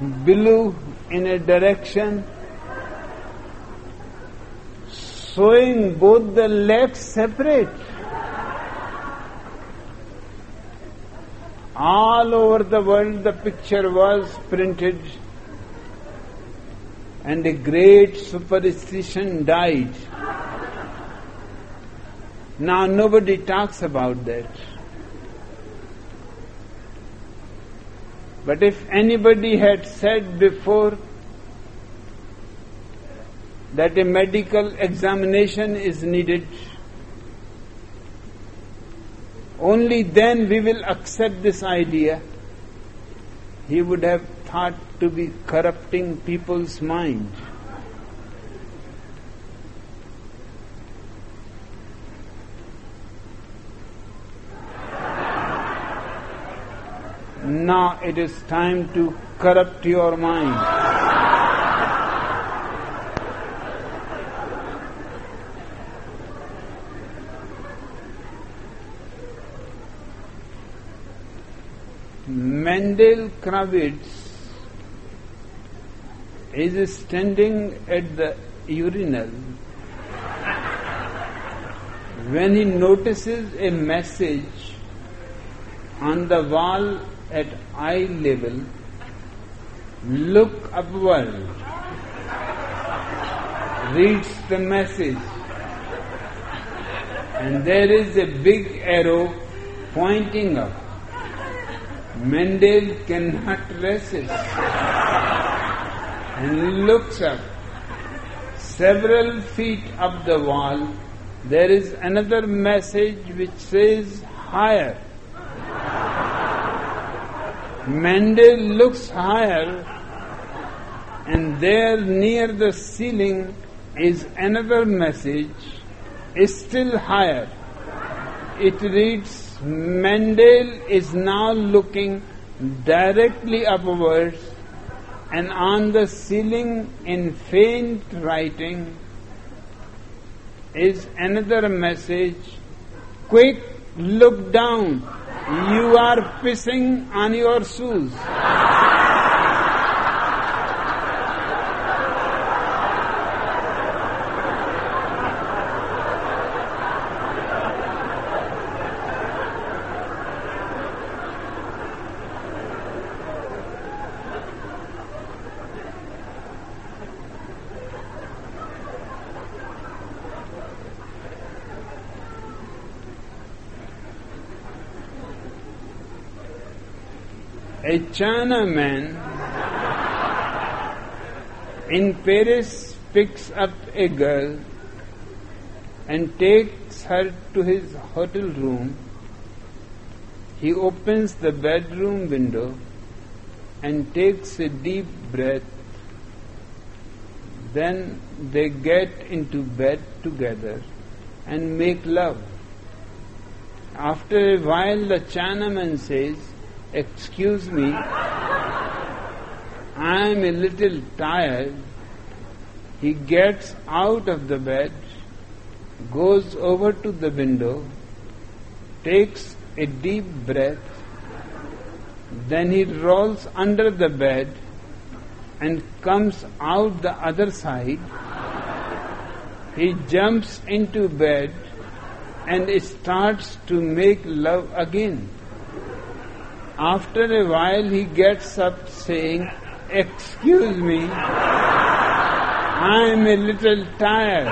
blew in a direction showing both the legs separate. All over the world the picture was printed and a great superstition died now nobody talks about that. But if anybody had said before that a medical examination is needed, only then we will accept this idea. He would have thought to be corrupting people's mind. Now it is time to corrupt your mind. Mendel Kravitz is standing at the urinal when he notices a message on the wall at eye level, look upward, reads the message, and there is a big arrow pointing up. Mendel cannot resist and looks up. Several feet up the wall, there is another message which says higher. Mendel looks higher, and there near the ceiling is another message, is still higher. It reads Mendel is now looking directly upwards, and on the ceiling in faint writing is another message Quick, look down you are pissing on your shoes. A Chinaman in Paris picks up a girl and takes her to his hotel room. He opens the bedroom window and takes a deep breath. Then they get into bed together and make love. After a while, the Chinaman says, Excuse me, I am a little tired. He gets out of the bed, goes over to the window, takes a deep breath, then he rolls under the bed and comes out the other side. He jumps into bed and starts to make love again. After a while, he gets up saying, Excuse me, I am a little tired.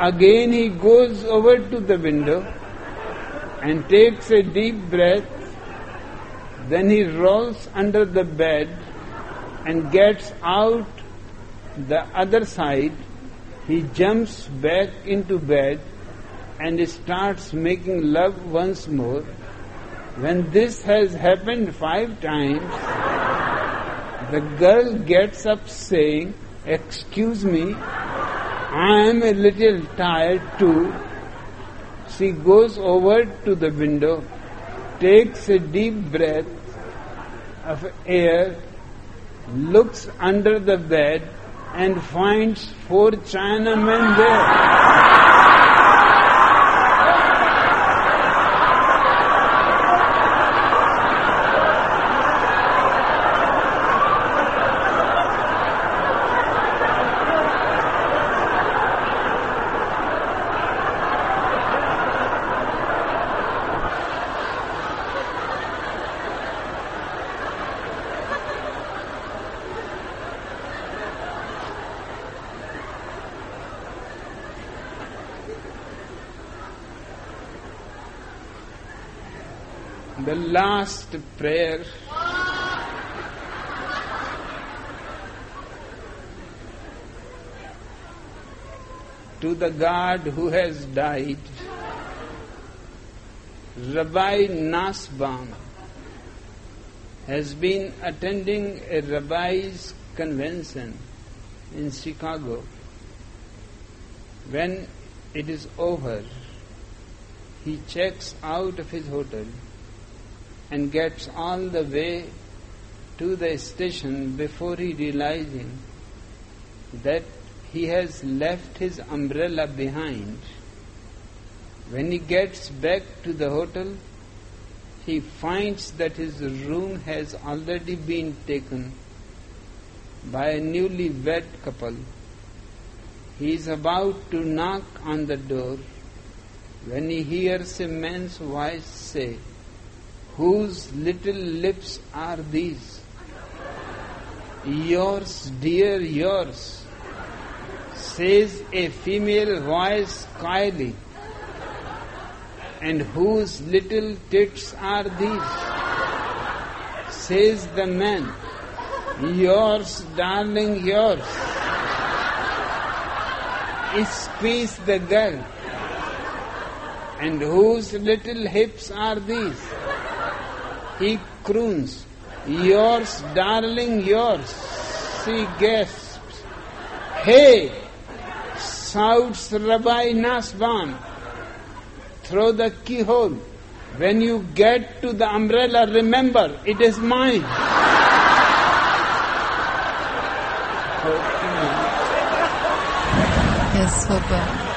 Again, he goes over to the window and takes a deep breath. Then he rolls under the bed and gets out the other side. He jumps back into bed and he starts making love once more. When this has happened five times, the girl gets up saying, Excuse me, I am a little tired too. She goes over to the window, takes a deep breath of air, looks under the bed, and finds four Chinamen there. the last prayer to the God who has died, Rabbi Nussbaum has been attending a rabbi's convention in Chicago. When it is over, he checks out of his hotel and gets all the way to the station before he realizing that he has left his umbrella behind. When he gets back to the hotel, he finds that his room has already been taken by a newly wed couple. He is about to knock on the door when he hears a man's voice say, Whose little lips are these? Yours, dear, yours, says a female voice coyly. And whose little tits are these? Says the man. Yours, darling, yours. Squeeze the girl. And whose little hips are these? He croons, Yours, darling, yours. She gasps. Hey! Shouts Rabbi Nussbaum through the keyhole. When you get to the umbrella, remember, it is mine. Yes, Papa.